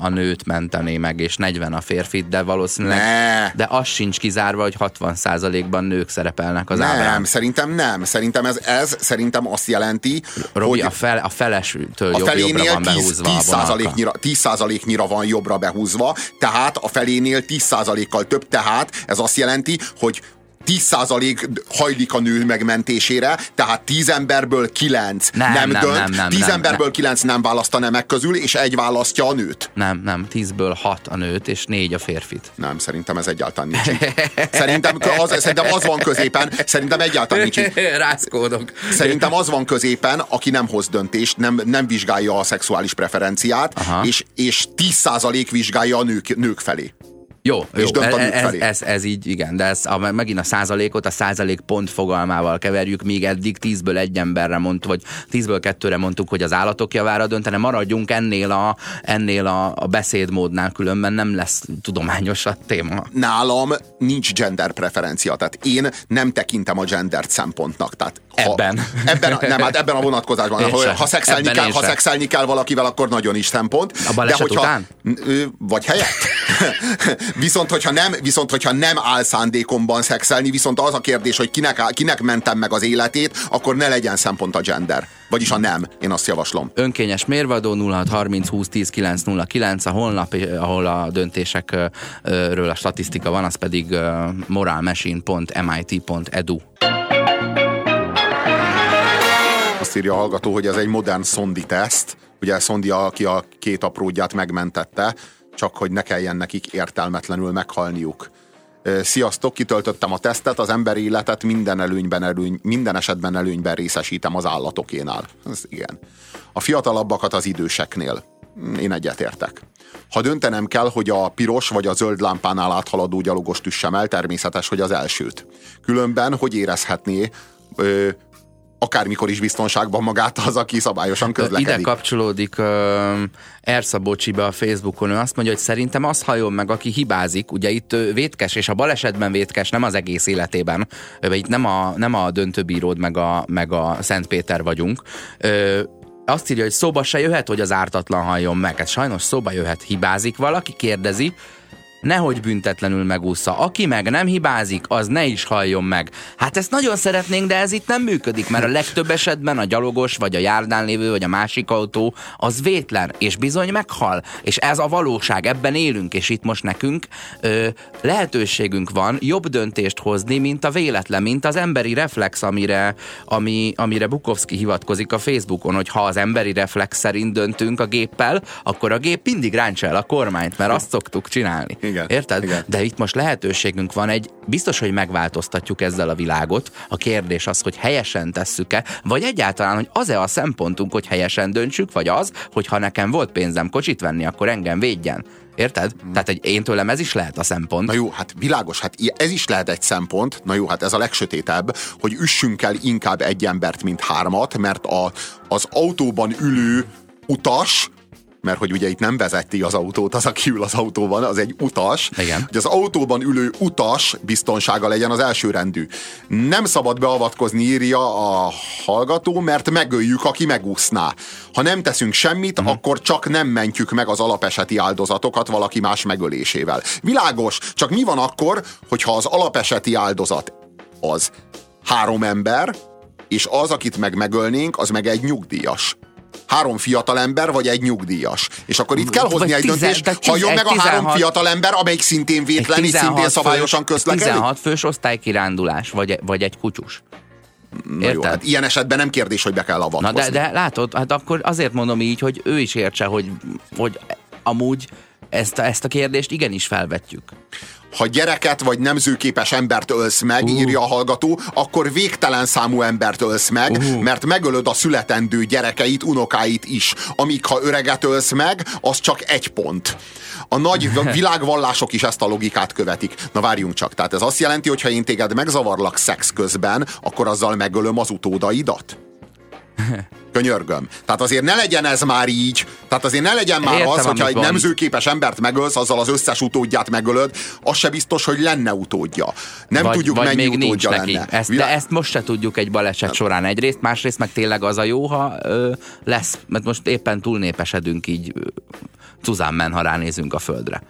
a nőt mentené meg, és 40 a férfit, de valószínűleg ne. de az sincs kizárva, hogy 60%-ban nők szerepelnek az nem, ábrán. Nem, szerintem nem. Szerintem ez, ez szerintem azt jelenti, Robi, hogy a, fel, a felestől a jobb, jobbra van 10, behúzva 10 százaléknyira, 10 százaléknyira van jobbra behúzva, tehát a felénél 10 százalékkal több, tehát ez azt jelenti, hogy 10% hajlik a nő megmentésére, tehát 10 emberből 9 nem, Nem, nem, dönt, nem, nem, 10 nem, emberből nem. 9 nem választ a nemek közül, és egy választja a nőt. Nem, nem, tízből hat a nőt, és négy a férfit. Nem, szerintem ez egyáltalán nincs. Szerintem az, szerintem az van középen, szerintem egyáltalán nincs. [LAUGHS] Rászkódok. Szerintem az van középen, aki nem hoz döntést, nem, nem vizsgálja a szexuális preferenciát, Aha. és, és 10% vizsgálja a nők, nők felé. Jó, És jó dönt a ez, felé. ez, ez így, igen, de ez, a, megint a százalékot a százalék pont fogalmával keverjük, míg eddig tízből egy emberre mondtuk, vagy tízből kettőre mondtuk, hogy az állatok javára döntene, maradjunk ennél a, ennél a, a beszédmódnál, különben nem lesz tudományos a téma. Nálam nincs gender preferencia, tehát én nem tekintem a gendert szempontnak. Tehát ha, Ebben. ebben a, nem, hát ebben a vonatkozásban. Én Ha, sem. ha, szexelni Ebben kell, ha sem. szexelni kell valakivel, akkor nagyon is szempont. A baleset után? Ö, Vagy helyett. [LAUGHS] viszont, hogyha nem, viszont, hogyha nem áll szándékomban szexelni, viszont az a kérdés, hogy kinek, kinek mentem meg az életét, akkor ne legyen szempont a gender. Vagyis a nem. Én azt javaslom. Önkényes mérvadó 0630 20 10 909, a honlap, ahol a döntésekről a statisztika van, az pedig moralmachine.mit.edu. Azt írja a hallgató, hogy ez egy modern szondi teszt. Ugye szondi, aki a két apródját megmentette, csak hogy ne kelljen nekik értelmetlenül meghalniuk. Sziasztok, kitöltöttem a tesztet, az emberi életet minden, előnyben előny, minden esetben előnyben részesítem az állatokénál. Ez igen. A fiatalabbakat az időseknél. Én egyetértek. Ha döntenem kell, hogy a piros vagy a zöld lámpánál áthaladó gyalogost üssem el, természetes, hogy az elsőt. Különben, hogy érezhetné akármikor is biztonságban magát az, aki szabályosan közlekedik. Ide kapcsolódik uh, Ersza Bocsibe a Facebookon, ő azt mondja, hogy szerintem az hajol meg, aki hibázik, ugye itt vétkes, és a balesetben vétkes, nem az egész életében, itt nem a, nem a döntőbíród meg a, meg a Szent Péter vagyunk, Ö, azt írja, hogy szóba se jöhet, hogy az ártatlan halljon meg. Hát sajnos szóba jöhet, hibázik valaki, kérdezi, nehogy büntetlenül megúszza. Aki meg nem hibázik, az ne is halljon meg. Hát ezt nagyon szeretnénk, de ez itt nem működik, mert a legtöbb esetben a gyalogos, vagy a járdán lévő, vagy a másik autó, az vétlen, és bizony meghal. És ez a valóság, ebben élünk, és itt most nekünk ö, lehetőségünk van jobb döntést hozni, mint a véletlen, mint az emberi reflex, amire, ami, amire Bukowski hivatkozik a Facebookon, hogy ha az emberi reflex szerint döntünk a géppel, akkor a gép mindig ráncsa el a kormányt, mert azt szoktuk csinálni. Igen, Érted? igen. De itt most lehetőségünk van egy, biztos, hogy megváltoztatjuk ezzel a világot. A kérdés az, hogy helyesen tesszük-e, vagy egyáltalán, hogy az-e a szempontunk, hogy helyesen döntsük, vagy az, hogy ha nekem volt pénzem kocsit venni, akkor engem védjen. Érted? Tehát egy én tőlem ez is lehet a szempont. Na jó, hát világos, hát ez is lehet egy szempont, na jó, hát ez a legsötétebb, hogy üssünk el inkább egy embert, mint hármat, mert a, az autóban ülő utas, mert hogy ugye itt nem vezeti az autót, az, aki ül az autóban, az egy utas. Igen. Hogy az autóban ülő utas biztonsága legyen az elsőrendű. Nem szabad beavatkozni, írja a hallgató, mert megöljük, aki megúszná. Ha nem teszünk semmit, uh-huh. akkor csak nem mentjük meg az alapeseti áldozatokat valaki más megölésével. Világos, csak mi van akkor, hogyha az alapeseti áldozat az három ember, és az, akit meg megölnénk, az meg egy nyugdíjas. Három fiatal ember, vagy egy nyugdíjas. És akkor itt kell Vagy hozni egy döntést, halljon egy meg a három 16 fiatal ember, amelyik szintén vétlen, és szintén szabályosan közlekedik. 16 fős osztálykirándulás, vagy, vagy egy kutyus. Na jó, Érted? hát ilyen esetben nem kérdés, hogy be kell Na avatkozni. de, de látod, hát akkor azért mondom így, hogy ő is értse, hogy, hogy amúgy ezt a, ezt a kérdést igenis felvetjük. Ha gyereket vagy nemzőképes embert ölsz meg, uh. írja a hallgató, akkor végtelen számú embert ölsz meg, uh. mert megölöd a születendő gyerekeit, unokáit is. Amíg ha öreget ölsz meg, az csak egy pont. A nagy [LAUGHS] világvallások is ezt a logikát követik. Na várjunk csak, tehát ez azt jelenti, hogy ha én téged megzavarlak szex közben, akkor azzal megölöm az utódaidat? [LAUGHS] Könyörgöm. Tehát azért ne legyen ez már így. Tehát azért ne legyen már Értem, az, hogyha egy mond. nemzőképes embert megölsz, azzal az összes utódját megölöd, az se biztos, hogy lenne utódja. Nem vagy, tudjuk, vagy mennyi még nincs utódja neki. lenne. Ezt, Vilá- de ezt most se tudjuk egy baleset során egyrészt, másrészt meg tényleg az a jó, ha ö, lesz, mert most éppen túlnépesedünk így ö, Cuzánmen, ha ránézünk a földre.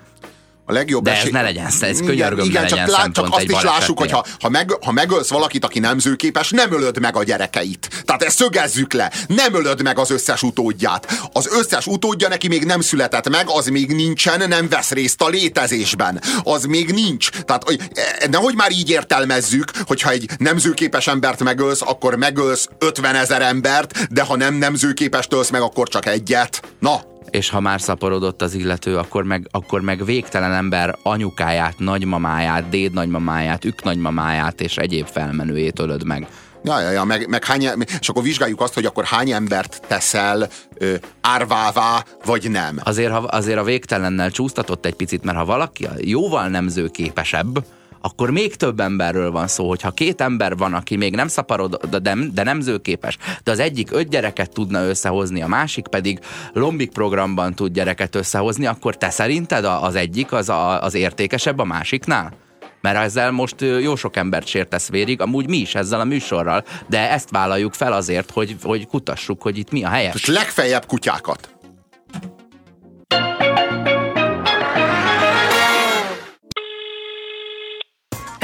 A legjobb De ez esély... ne legyen, ez Igen, könyörgöm, ne igen, legyen csak, lá- csak azt is lássuk, hogy ha, ha, meg, ha megölsz valakit, aki nemzőképes, nem ölöd meg a gyerekeit. Tehát ezt szögezzük le. Nem ölöd meg az összes utódját. Az összes utódja neki még nem született meg, az még nincsen, nem vesz részt a létezésben. Az még nincs. Tehát hogy, e, nehogy már így értelmezzük, hogyha egy nemzőképes embert megölsz, akkor megölsz 50 ezer embert, de ha nem nemzőképes ölsz meg, akkor csak egyet. Na, és ha már szaporodott az illető, akkor meg, akkor meg végtelen ember anyukáját, nagymamáját, déd nagymamáját, ük nagymamáját és egyéb felmenőjét ölöd meg. Ja, ja, ja, meg, meg hány, és akkor vizsgáljuk azt, hogy akkor hány embert teszel ö, árvává, vagy nem. Azért, ha, azért a végtelennel csúsztatott egy picit, mert ha valaki jóval nemzőképesebb, akkor még több emberről van szó, hogyha két ember van, aki még nem szaparod, de, de nemzőképes, de az egyik öt gyereket tudna összehozni, a másik pedig lombik programban tud gyereket összehozni, akkor te szerinted az egyik az, a, az értékesebb a másiknál? Mert ezzel most jó sok embert sértesz vérig, amúgy mi is ezzel a műsorral, de ezt vállaljuk fel azért, hogy, hogy kutassuk, hogy itt mi a helyes. És legfeljebb kutyákat.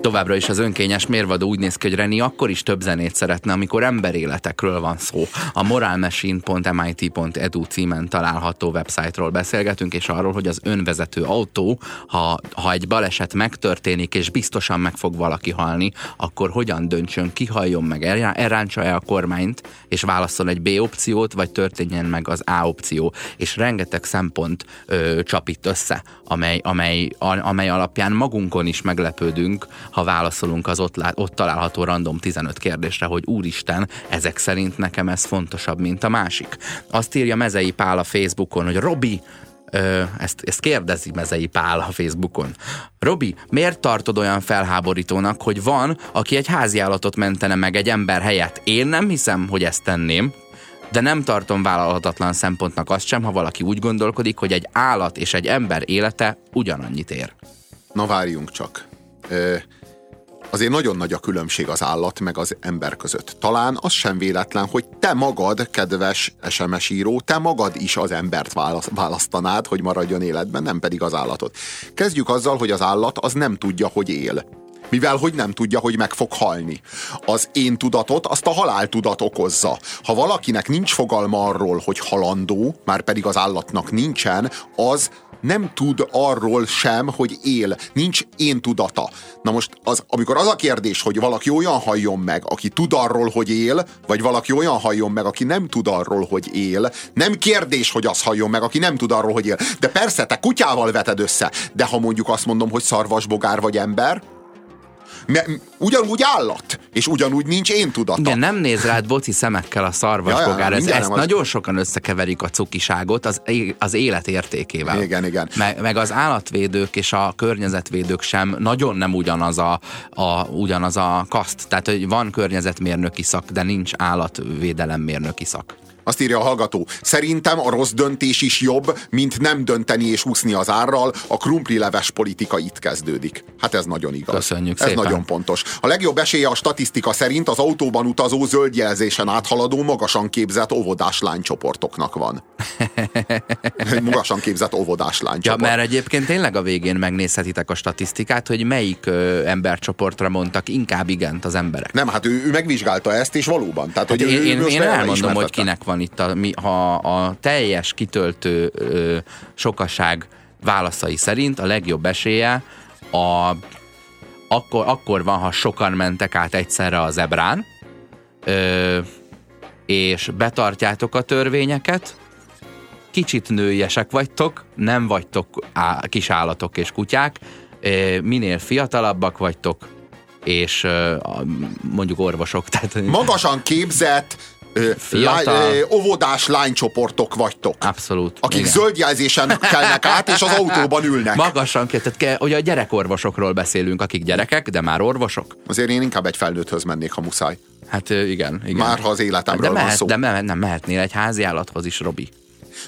Továbbra is az önkényes mérvadó úgy néz ki, hogy Reni akkor is több zenét szeretne, amikor emberéletekről van szó. A moralmachine.mit.edu címen található websiteról beszélgetünk, és arról, hogy az önvezető autó, ha, ha egy baleset megtörténik, és biztosan meg fog valaki halni, akkor hogyan döntsön, kihalljon meg, elrá- elráncsa-e a kormányt, és válaszol egy B opciót, vagy történjen meg az A opció. És rengeteg szempont ö, csapít össze, amely, amely, a, amely alapján magunkon is meglepődünk, ha válaszolunk az ott, ott található random 15 kérdésre, hogy úristen, ezek szerint nekem ez fontosabb, mint a másik. Azt írja Mezei Pál a Facebookon, hogy Robi, Ö, ezt, ezt kérdezi Mezei Pál a Facebookon. Robi, miért tartod olyan felháborítónak, hogy van, aki egy háziállatot mentene meg egy ember helyett? Én nem hiszem, hogy ezt tenném, de nem tartom vállalhatatlan szempontnak azt sem, ha valaki úgy gondolkodik, hogy egy állat és egy ember élete ugyanannyit ér. Na várjunk csak. Ö, azért nagyon nagy a különbség az állat meg az ember között. Talán az sem véletlen, hogy te magad, kedves SMS író, te magad is az embert válasz- választanád, hogy maradjon életben, nem pedig az állatot. Kezdjük azzal, hogy az állat az nem tudja, hogy él. Mivel hogy nem tudja, hogy meg fog halni. Az én tudatot azt a haláltudat okozza. Ha valakinek nincs fogalma arról, hogy halandó, már pedig az állatnak nincsen, az nem tud arról sem, hogy él. Nincs én tudata. Na most, az, amikor az a kérdés, hogy valaki olyan halljon meg, aki tud arról, hogy él, vagy valaki olyan halljon meg, aki nem tud arról, hogy él, nem kérdés, hogy az halljon meg, aki nem tud arról, hogy él. De persze, te kutyával veted össze. De ha mondjuk azt mondom, hogy szarvasbogár vagy ember, ugyanúgy állat, és ugyanúgy nincs én tudata. Igen, nem néz rád boci szemekkel a szarvasbogár. Ja, ja, ez, ezt az- nagyon sokan összekeverik a cukiságot az, az élet értékével. Igen, igen. Meg, meg az állatvédők és a környezetvédők sem nagyon nem ugyanaz a, a, ugyanaz a kaszt. Tehát, hogy van környezetmérnöki szak, de nincs állatvédelemmérnöki szak. Azt írja a hallgató. Szerintem a rossz döntés is jobb, mint nem dönteni és úszni az árral. A krumplileves politika itt kezdődik. Hát ez nagyon igaz. Köszönjük Ez szépen. nagyon pontos. A legjobb esélye a statisztika szerint az autóban utazó zöld jelzésen áthaladó, magasan képzett óvodás lánycsoportoknak van. [LAUGHS] magasan képzett óvodás Ja, lánycsoport. mert egyébként tényleg a végén megnézhetitek a statisztikát, hogy melyik ö, embercsoportra mondtak inkább igent az emberek. Nem, hát ő, ő megvizsgálta ezt, és valóban. Tehát, hogy Hát ő, én, ő én, én elmondom, hogy kinek van itt a, mi, ha a teljes kitöltő ö, sokaság válaszai szerint a legjobb esélye a, akkor, akkor van, ha sokan mentek át egyszerre a zebrán, ö, és betartjátok a törvényeket, kicsit nőiesek vagytok, nem vagytok á, kis állatok és kutyák, ö, minél fiatalabbak vagytok, és ö, mondjuk orvosok. Tehát, Magasan képzett, Fiatal. lány, óvodás lánycsoportok vagytok. Abszolút. Akik Igen. zöld jelzésen kelnek át, és az autóban ülnek. Magasan kell, tehát kell, ugye a gyerekorvosokról beszélünk, akik gyerekek, de már orvosok. Azért én inkább egy felnőtthöz mennék, ha muszáj. Hát igen, igen. Már ha az életemről de van mehet, szó. De mehet, nem mehetnél egy házi állathoz is, Robi.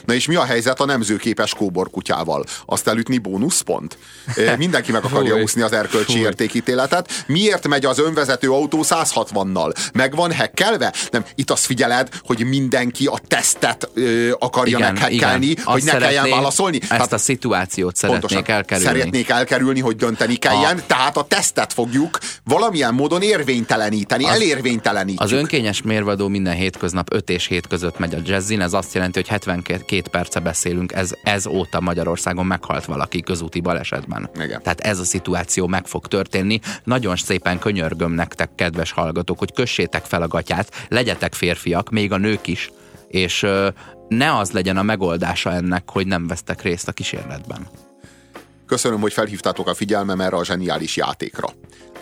Na és mi a helyzet a nemzőképes kóbor kutyával? Azt elütni bónuszpont? Mindenki meg akarja úszni az erkölcsi értékítéletet. Miért megy az önvezető autó 160-nal? Meg van hekkelve? Nem, itt azt figyeled, hogy mindenki a tesztet ö, akarja meghekkelni, hogy Azt ne kelljen válaszolni. Ezt Hát a szituációt szeretnék elkerülni. Szeretnék elkerülni, hogy dönteni kelljen, A- tehát a tesztet fogjuk valamilyen módon érvényteleníteni, Az- elérvénytelenítjük. Az önkényes mérvadó minden hétköznap 5 és 7 között megy a jazzin, ez azt jelenti, hogy 72 perce beszélünk, ez, ez óta Magyarországon meghalt valaki közúti balesetben. Igen. Tehát ez a szituáció meg fog történni. Nagyon szépen könyörgöm nektek, kedves hallgatók, hogy kössétek fel a gatyát, legyetek férfiak, még a nők is, és ne az legyen a megoldása ennek, hogy nem vesztek részt a kísérletben. Köszönöm, hogy felhívtátok a figyelmem erre a zseniális játékra.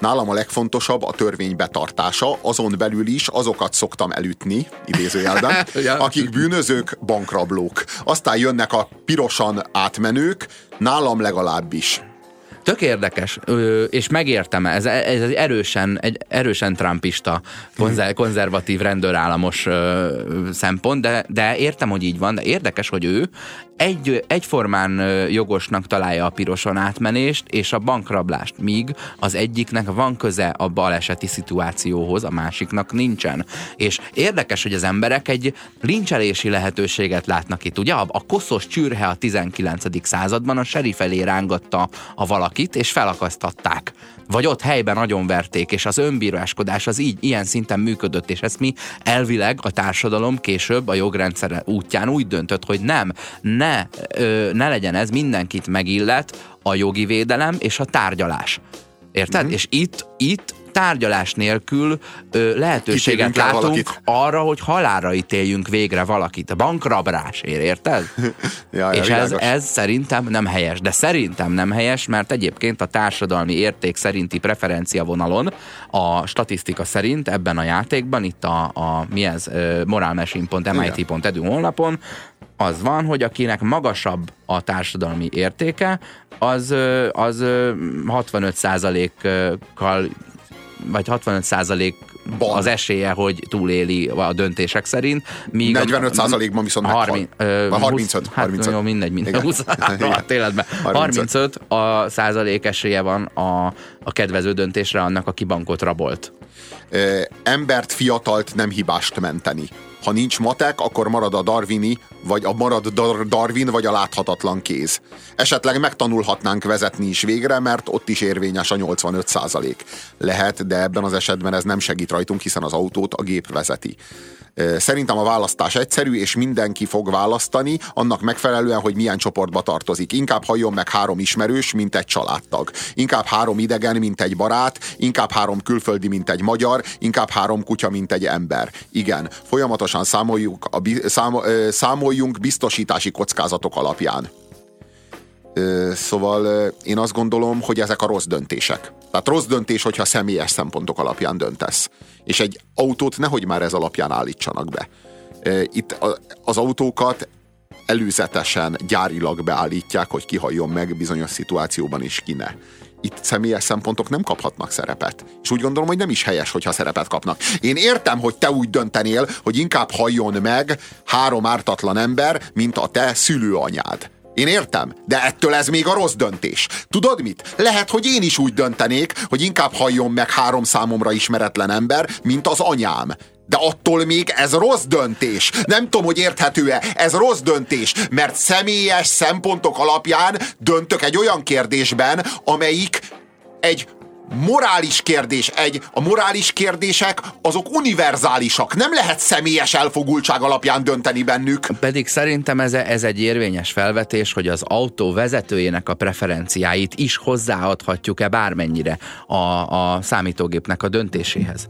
Nálam a legfontosabb a törvény betartása, azon belül is azokat szoktam elütni, idézőjelben, [LAUGHS] akik bűnözők, bankrablók. Aztán jönnek a pirosan átmenők, nálam legalábbis. Tök érdekes, ö, és megértem, ez, ez egy erősen, egy erősen trumpista, konzer, konzervatív rendőrállamos ö, szempont, de, de értem, hogy így van, de érdekes, hogy ő egy, egyformán jogosnak találja a piroson átmenést és a bankrablást, míg az egyiknek van köze a baleseti szituációhoz, a másiknak nincsen. És érdekes, hogy az emberek egy lincselési lehetőséget látnak itt. Ugye a koszos csürhe a 19. században a serif elé rángatta a valakit, és felakasztatták. Vagy ott helyben nagyon verték, és az önbíráskodás az így, ilyen szinten működött, és ezt mi elvileg a társadalom később a jogrendszer útján úgy döntött, hogy nem, ne, ö, ne legyen ez, mindenkit megillet a jogi védelem és a tárgyalás. Érted? Mhm. És itt, itt tárgyalás nélkül ö, lehetőséget látunk valakit. arra, hogy halára ítéljünk végre valakit. A bankrabrásért, érted? [LAUGHS] Ja, ja, És ez, világos. ez szerintem nem helyes. De szerintem nem helyes, mert egyébként a társadalmi érték szerinti preferencia vonalon a statisztika szerint ebben a játékban, itt a, a mi ez, moralmachine.mit.edu honlapon, az van, hogy akinek magasabb a társadalmi értéke, az, az ö, 65%-kal vagy 65 Ban. az esélye, hogy túléli a döntések szerint. Míg a- 45%-ban viszont meghal. 30, ö, Vagy 20 35, Hát 35. jó, mindegy, mindegy. Igen. 20, rohadt [LAUGHS] életben. 35. 35 a százalék esélye van a, a kedvező döntésre annak, aki bankot rabolt. Ö, embert, fiatalt nem hibást menteni. Ha nincs matek, akkor marad a Darwini, vagy a marad Dar- Darwin, vagy a láthatatlan kéz. Esetleg megtanulhatnánk vezetni is végre, mert ott is érvényes a 85 százalék. Lehet, de ebben az esetben ez nem segít rajtunk, hiszen az autót a gép vezeti. Szerintem a választás egyszerű, és mindenki fog választani, annak megfelelően, hogy milyen csoportba tartozik. Inkább halljon meg három ismerős, mint egy családtag. Inkább három idegen, mint egy barát, inkább három külföldi, mint egy magyar, inkább három kutya, mint egy ember. Igen, folyamatosan számoljuk a, szám, számoljunk biztosítási kockázatok alapján. Szóval én azt gondolom, hogy ezek a rossz döntések. Tehát rossz döntés, hogyha személyes szempontok alapján döntesz. És egy autót nehogy már ez alapján állítsanak be. Itt az autókat előzetesen gyárilag beállítják, hogy kihalljon meg bizonyos szituációban is ki ne. Itt személyes szempontok nem kaphatnak szerepet. És úgy gondolom, hogy nem is helyes, hogyha szerepet kapnak. Én értem, hogy te úgy döntenél, hogy inkább halljon meg három ártatlan ember, mint a te szülőanyád. Én értem, de ettől ez még a rossz döntés. Tudod mit? Lehet, hogy én is úgy döntenék, hogy inkább halljon meg három számomra ismeretlen ember, mint az anyám. De attól még ez rossz döntés. Nem tudom, hogy érthető-e. Ez rossz döntés, mert személyes szempontok alapján döntök egy olyan kérdésben, amelyik egy morális kérdés. Egy, a morális kérdések azok univerzálisak. Nem lehet személyes elfogultság alapján dönteni bennük. Pedig szerintem ez, ez egy érvényes felvetés, hogy az autó vezetőjének a preferenciáit is hozzáadhatjuk-e bármennyire a, a számítógépnek a döntéséhez.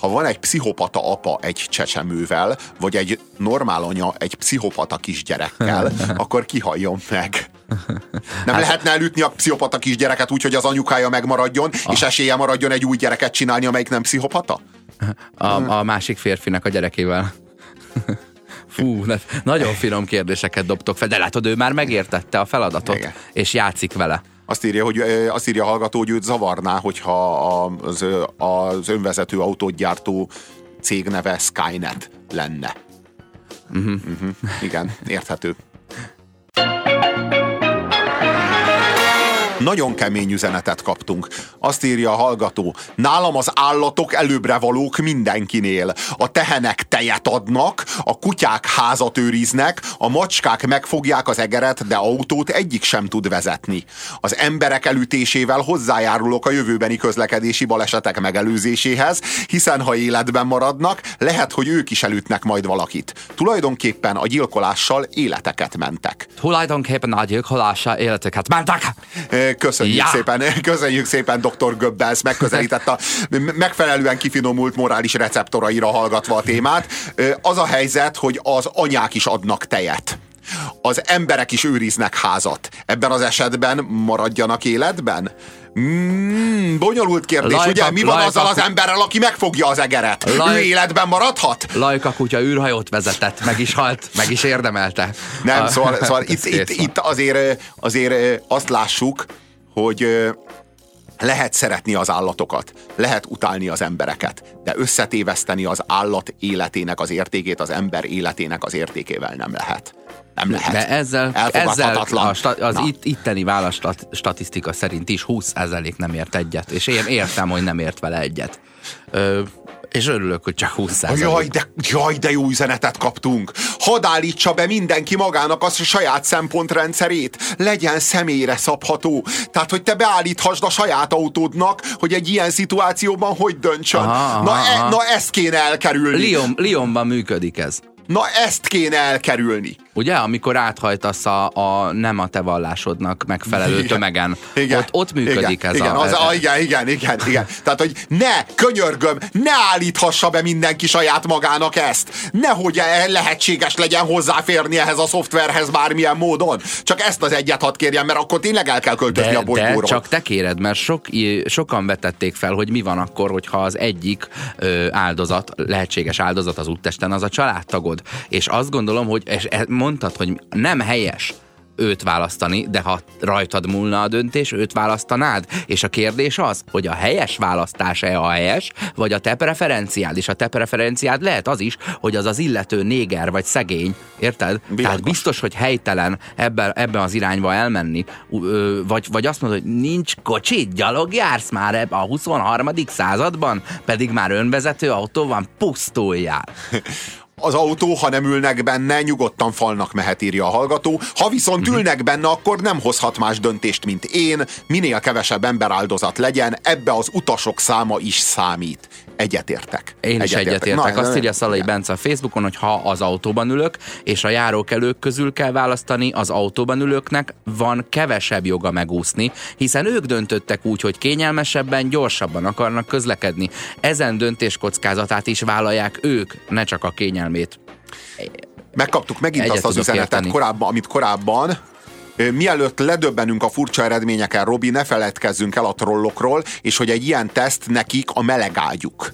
Ha van egy pszichopata apa egy csecsemővel, vagy egy normál anya egy pszichopata kisgyerekkel, [LAUGHS] akkor kihalljon meg. [LAUGHS] Nem hát, lehetne elütni a pszichopata kisgyereket úgy, hogy az anyukája megmaradjon, és esélye maradjon egy új gyereket csinálni, amelyik nem pszichopata? [LAUGHS] A, a másik férfinak a gyerekével. Fú, nagyon finom kérdéseket dobtok fel, de látod, ő már megértette a feladatot, Igen. és játszik vele. Azt írja, hogy azt írja a hallgató, hogy őt zavarná, hogyha az, az önvezető autót gyártó cég neve Skynet lenne. Uh-huh. Uh-huh. Igen, érthető. Nagyon kemény üzenetet kaptunk. Azt írja a hallgató, nálam az állatok előbbre valók mindenkinél. A tehenek tejet adnak, a kutyák házat őriznek, a macskák megfogják az egeret, de autót egyik sem tud vezetni. Az emberek elütésével hozzájárulok a jövőbeni közlekedési balesetek megelőzéséhez, hiszen ha életben maradnak, lehet, hogy ők is elütnek majd valakit. Tulajdonképpen a gyilkolással életeket mentek. Tulajdonképpen a gyilkolása életeket mentek. Köszönjük Ja. szépen, [LAUGHS] köszönjük szépen dr. Göbbels, megközelített a [LAUGHS] megfelelően kifinomult morális receptoraira hallgatva a témát. Az a helyzet, hogy az anyák is adnak tejet. Az emberek is őriznek házat. Ebben az esetben maradjanak életben? Mm, bonyolult kérdés, Lajka- ugye? Mi van lajka- azzal az emberrel, aki megfogja az egeret? Laj- Ő életben maradhat? Lajka kutya űrhajót vezetett, meg is halt, meg is érdemelte. Nem, A- szóval, [LAUGHS] szóval itt, itt, itt azért, azért azt lássuk, hogy lehet szeretni az állatokat, lehet utálni az embereket, de összetéveszteni az állat életének az értékét az ember életének az értékével nem lehet. Nem lehet. De ezzel, ezzel a az Na. itt, itteni válasz statisztika szerint is 20% nem ért egyet, és én értem, hogy nem ért vele egyet. Ö, és örülök, hogy csak 20%. Jaj de, jaj, de jó üzenetet kaptunk. Hadd állítsa be mindenki magának a saját szempontrendszerét. Legyen személyre szabható. Tehát, hogy te beállíthasd a saját autódnak, hogy egy ilyen szituációban hogy döntsön. Aha, na, aha, e, aha. na ezt kéne elkerülni. Lyon, Lyonban működik ez. Na ezt kéne elkerülni. Ugye, amikor áthajtasz a, a nem a te vallásodnak megfelelő Igen. tömegen, Igen. Ott, ott működik igen. ez igen. a... Az, a, igen, igen, igen, igen. Tehát, hogy ne, könyörgöm, ne állíthassa be mindenki saját magának ezt. Nehogy e- lehetséges legyen hozzáférni ehhez a szoftverhez bármilyen módon. Csak ezt az egyet hadd kérjem, mert akkor tényleg el kell költözni a de, de bolygóról. csak te kéred, mert sok, sokan vetették fel, hogy mi van akkor, hogyha az egyik ö, áldozat, lehetséges áldozat az úttesten, az a családtagod. És azt gondolom, hogy és e- mondtad, hogy nem helyes őt választani, de ha rajtad múlna a döntés, őt választanád. És a kérdés az, hogy a helyes választás-e a helyes, vagy a te preferenciád. És a te preferenciád lehet az is, hogy az az illető néger vagy szegény, érted? Világos. Tehát biztos, hogy helytelen ebben, ebben az irányba elmenni, vagy, vagy azt mondod, hogy nincs kocsi, gyalog jársz már ebbe a 23. században, pedig már önvezető autó van, pusztuljál. [LAUGHS] Az autó, ha nem ülnek benne, nyugodtan falnak mehet, írja a hallgató. Ha viszont Mhm. ülnek benne, akkor nem hozhat más döntést, mint én. Minél kevesebb ember áldozat legyen, ebbe az utasok száma is számít. Egyetértek. Én is egyetértek. Na, Azt írja Szalai. Bence a Facebookon, hogy ha az autóban ülök, és a járókelők közül kell választani, az autóban ülőknek van kevesebb joga megúszni, hiszen ők döntöttek úgy, hogy kényelmesebben, gyorsabban akarnak közlekedni. Ezen döntés kockázatát is vállalják ők, ne csak a kényelmét. Megkaptuk megint Egyet azt az üzenetet, érteni. korábban, amit korábban Mielőtt ledöbbenünk a furcsa eredményeken, Robi, ne feledkezzünk el a trollokról, és hogy egy ilyen teszt nekik a melegágyuk.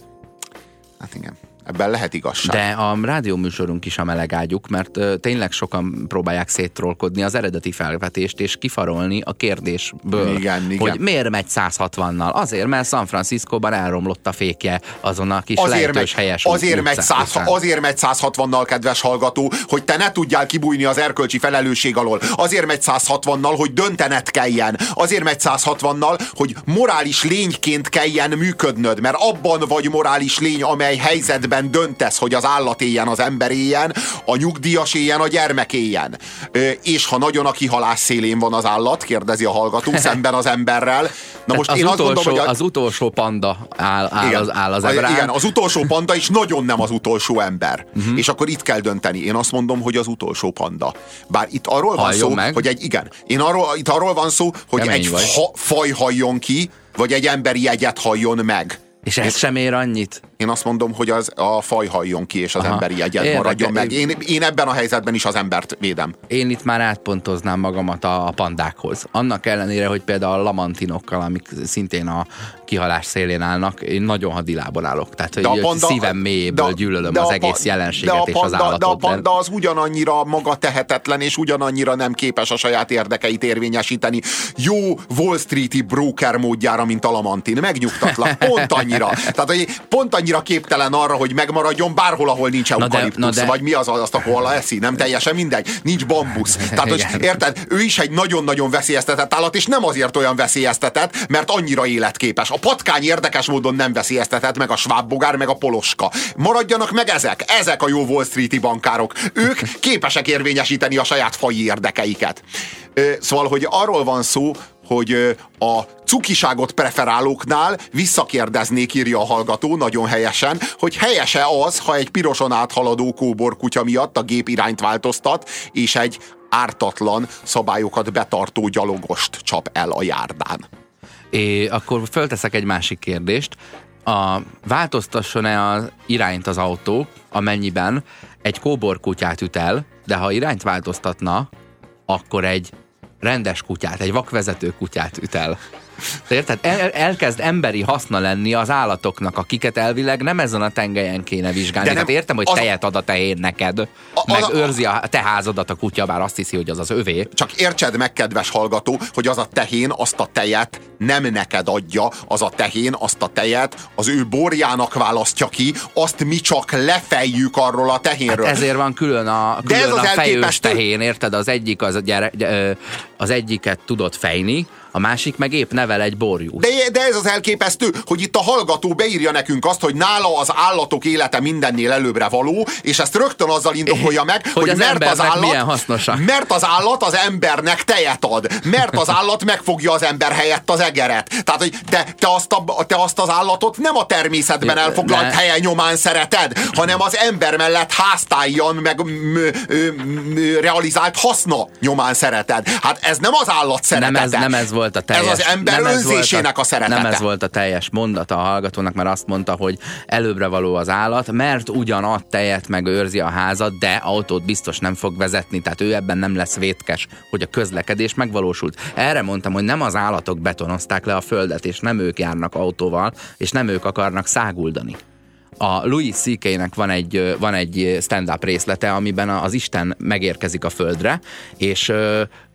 Hát igen, ebben lehet igazság. De a rádióműsorunk is a melegágyuk, mert ö, tényleg sokan próbálják széttrollkodni az eredeti felvetést, és kifarolni a kérdésből, Igen, igen. hogy miért megy 160-nal. Azért, mert San Franciscóban elromlott a fékje azon a kis azért megy, lejtős helyes azért, megy utcán. 100, azért megy 160-nal, kedves hallgató, hogy te ne tudjál kibújni az erkölcsi felelősség alól. Azért megy 160-nal, hogy döntened kelljen. Azért megy 160-nal, hogy morális lényként kelljen működnöd, mert abban vagy morális lény, amely helyzetben döntesz, hogy az állat éljen, az ember éljen, a nyugdíjas éljen, a gyermek éljen. És ha nagyon a kihalás szélén van az állat, kérdezi a hallgató, [LAUGHS] szemben az emberrel. Na most az, én azt utolsó, gondolom, hogy a, az utolsó panda áll, áll, az, áll az ebrán. igen, az utolsó panda is nagyon nem az utolsó ember. Uh-huh. És akkor itt kell dönteni. Én azt mondom, hogy az utolsó panda. Bár itt arról van Halljon szó, meg. hogy egy, igen, én arról, itt arról van szó, hogy Kemény egy fa, faj halljon ki, vagy egy emberi jegyet halljon meg. És ez sem ér annyit? Én azt mondom, hogy az a faj halljon ki, és az Aha. emberi Érdeke- maradjon meg. Én, én ebben a helyzetben is az embert védem. Én itt már átpontoznám magamat a, a pandákhoz. Annak ellenére, hogy például a lamantinokkal, amik szintén a kihalás szélén állnak, én nagyon hadilában állok. Tehát, hogy De a a panda- szívem mélyéből de- gyűlölöm de az egész jelenséget de a és az panda, De a állatot. panda az ugyanannyira maga tehetetlen, és ugyanannyira nem képes a saját érdekeit érvényesíteni jó Wall Streeti broker módjára, mint a Lamantin. Megnyugtatlak. Pont annyira. Tehát, hogy pont annyira képtelen arra, hogy megmaradjon bárhol, ahol nincs eukaliptusz, na de- vagy mi az, azt a koala eszi, nem teljesen mindegy. Nincs bambusz. Tehát, hogy érted, ő is egy nagyon-nagyon veszélyeztetett állat, és nem azért olyan veszélyeztetett, mert annyira életképes. A patkány érdekes módon nem veszélyeztetett, meg a svábbogár, meg a poloska. Maradjanak meg ezek, ezek a jó Wall Streeti bankárok. Ők képesek érvényesíteni a saját faji érdekeiket. Szóval, hogy arról van szó, hogy a cukiságot preferálóknál visszakérdeznék, írja a hallgató nagyon helyesen, hogy helyese az, ha egy piroson áthaladó kóbor kutya miatt a gép irányt változtat, és egy ártatlan, szabályokat betartó gyalogost csap el a járdán. É, akkor fölteszek egy másik kérdést. A, változtasson-e az irányt az autó, amennyiben egy kóbor kutyát üt el, de ha irányt változtatna, akkor egy rendes kutyát, egy vakvezető kutyát üt el. Érted? El, elkezd emberi haszna lenni az állatoknak, akiket elvileg nem ezen a tengelyen kéne vizsgálni. De nem- hát értem, hogy az- tejet ad a tehén neked, A- meg az a- őrzi a te házadat a kutya, bár azt hiszi, hogy az az övé. Csak értsed meg, kedves hallgató, hogy az a tehén azt a tejet nem neked adja, az a tehén azt a tejet az ő borjának választja ki, azt mi csak lefejjük arról a tehénről. Hát ezért van külön a, De ez külön az a fejős elképesztő. tehén, érted? Az egyik az, a gyere, az egyiket tudod fejni, a másik meg épp nevel egy borjút. De, de ez az elképesztő, hogy itt a hallgató beírja nekünk azt, hogy nála az állatok élete mindennél előbbre való, és ezt rögtön azzal indokolja meg, hogy, az mert az állat, milyen hasznosak. mert az állat az embernek tejet ad, mert az állat megfogja az ember helyett az egeret. Tehát, hogy te, te, azt, a, te azt az állatot nem a természetben elfoglalt ne. helye nyomán szereted, hanem az ember mellett háztájan, meg realizált haszna nyomán szereted. Hát ez nem az állat szeretete. nem ez, nem ez volt a teljes... Ez az ember nem ez volt önzésének a szeretete. Nem ez volt a teljes mondata a hallgatónak, mert azt mondta, hogy előbbre való az állat, mert ugyan ad tejet, meg őrzi a házat, de autót biztos nem fog vezetni, tehát ő ebben nem lesz vétkes, hogy a közlekedés megvalósult. Erre mondtam, hogy nem az állatok betonozták le a földet, és nem ők járnak autóval, és nem ők akarnak száguldani. A Louis C.K.-nek van egy, van egy stand-up részlete, amiben az Isten megérkezik a földre, és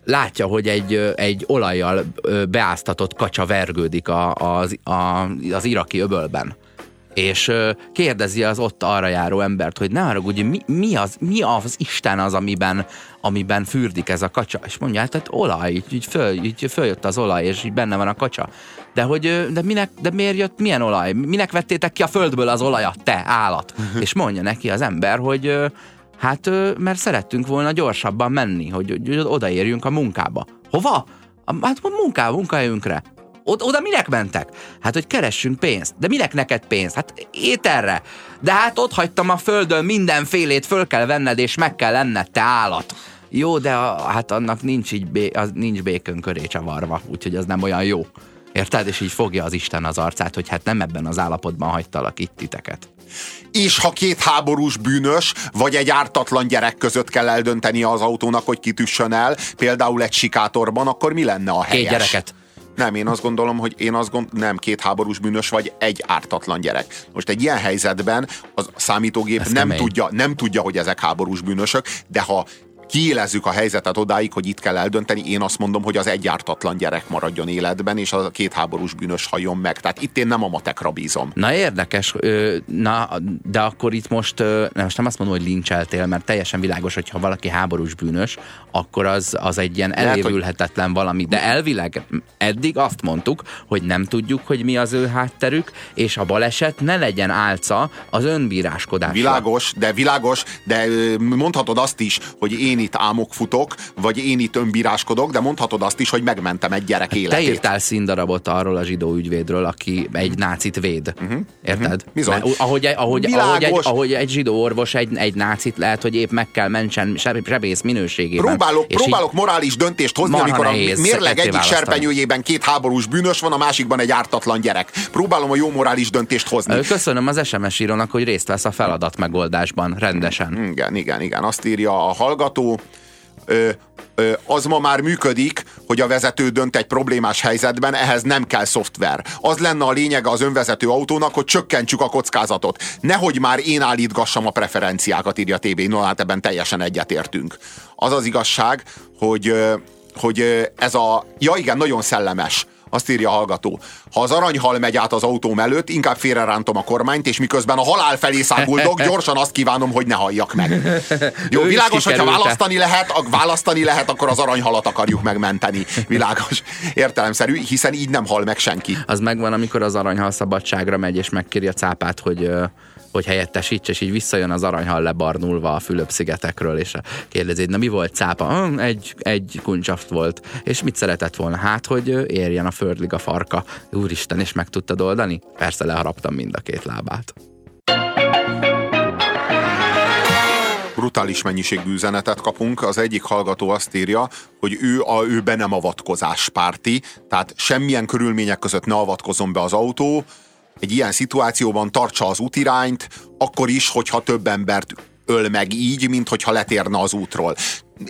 látja, hogy egy, egy olajjal beáztatott kacsa vergődik a, az, a, az iraki öbölben. És kérdezi az ott arra járó embert, hogy ne haragudj, mi, mi, az, mi az Isten az, amiben, amiben fürdik ez a kacsa? És mondja, hát, hát olaj, így, így, föl, így följött az olaj, és így benne van a kacsa. De hogy, de, minek, de miért jött, milyen olaj? Minek vettétek ki a földből az olajat, te állat? [LAUGHS] és mondja neki az ember, hogy hát, mert szerettünk volna gyorsabban menni, hogy, hogy odaérjünk a munkába. Hova? Hát a munkába, munkahelyünkre. Oda, minek mentek? Hát, hogy keressünk pénzt. De minek neked pénz? Hát ételre. De hát ott hagytam a földön mindenfélét, föl kell venned, és meg kell lenned, te állat. Jó, de a, hát annak nincs így bé, az nincs békön köré csavarva, úgyhogy az nem olyan jó. Érted? És így fogja az Isten az arcát, hogy hát nem ebben az állapotban hagytalak itt titeket. És ha két háborús bűnös, vagy egy ártatlan gyerek között kell eldönteni az autónak, hogy kitüssön el, például egy sikátorban, akkor mi lenne a helyes? Két gyereket. Nem, én azt gondolom, hogy én azt gondolom, nem két háborús bűnös vagy egy ártatlan gyerek. Most egy ilyen helyzetben az számítógép Ez nem kemény. tudja, nem tudja, hogy ezek háborús bűnösök, de ha kiélezzük a helyzetet odáig, hogy itt kell eldönteni, én azt mondom, hogy az egy ártatlan gyerek maradjon életben, és a két háborús bűnös halljon meg. Tehát itt én nem a matekra bízom. Na érdekes, na, de akkor itt most, most nem azt mondom, hogy lincseltél, mert teljesen világos, hogy ha valaki háborús bűnös, akkor az, az egy ilyen Lehet, hogy- elévülhetetlen valami. De elvileg eddig azt mondtuk, hogy nem tudjuk, hogy mi az ő hátterük, és a baleset ne legyen álca az önbíráskodásra. Világos, de világos, de mondhatod azt is, hogy én itt álmok futok, vagy én itt önbíráskodok, de mondhatod azt is, hogy megmentem egy gyerek Te életét. írtál színdarabot arról a zsidó ügyvédről, aki egy nácit véd. Uh-huh. Érted? Bizony. Mert ahogy, ahogy, ahogy, egy, Világos. ahogy egy zsidó orvos egy, egy nácit lehet, hogy épp meg kell mentsen seb- sebész minőségében. Próbálok, És próbálok morális döntést hozni, amikor a nehéz mérleg ketté egyik választani. serpenyőjében két háborús bűnös van, a másikban egy ártatlan gyerek. Próbálom a jó morális döntést hozni. Köszönöm az SMS írónak, hogy részt vesz a feladat megoldásban rendesen. Igen, igen, igen. Azt írja a hallgató, az ma már működik, hogy a vezető dönt egy problémás helyzetben, ehhez nem kell szoftver. Az lenne a lényege az önvezető autónak, hogy csökkentsük a kockázatot. Nehogy már én állítgassam a preferenciákat, írja TV. No, hát ebben teljesen egyetértünk. Az az igazság, hogy, hogy ez a... Ja igen, nagyon szellemes. Azt írja a hallgató. Ha az aranyhal megy át az autóm előtt, inkább félrerántom a kormányt, és miközben a halál felé száguldok, [LAUGHS] gyorsan azt kívánom, hogy ne halljak meg. [LAUGHS] Jó, világos, hogyha választani lehet, a, választani lehet, akkor az aranyhalat akarjuk megmenteni. Világos, értelemszerű, hiszen így nem hal meg senki. Az megvan, amikor az aranyhal szabadságra megy, és megkéri a cápát, hogy, hogy helyettesíts, és így visszajön az aranyhal lebarnulva a Fülöp-szigetekről, és kérdezi, na mi volt cápa? Hm, egy, egy kuncsaft volt. És mit szeretett volna? Hát, hogy érjen a földlig a farka. Úristen, és meg tudtad oldani? Persze leharaptam mind a két lábát. brutális mennyiségű üzenetet kapunk. Az egyik hallgató azt írja, hogy ő a ő be nem avatkozás párti, tehát semmilyen körülmények között ne avatkozom be az autó, egy ilyen szituációban tartsa az útirányt, akkor is, hogyha több embert öl meg így, mint hogyha letérne az útról.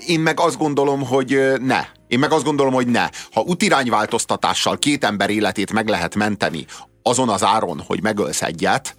Én meg azt gondolom, hogy ne. Én meg azt gondolom, hogy ne. Ha útirányváltoztatással két ember életét meg lehet menteni, azon az áron, hogy megölsz egyet,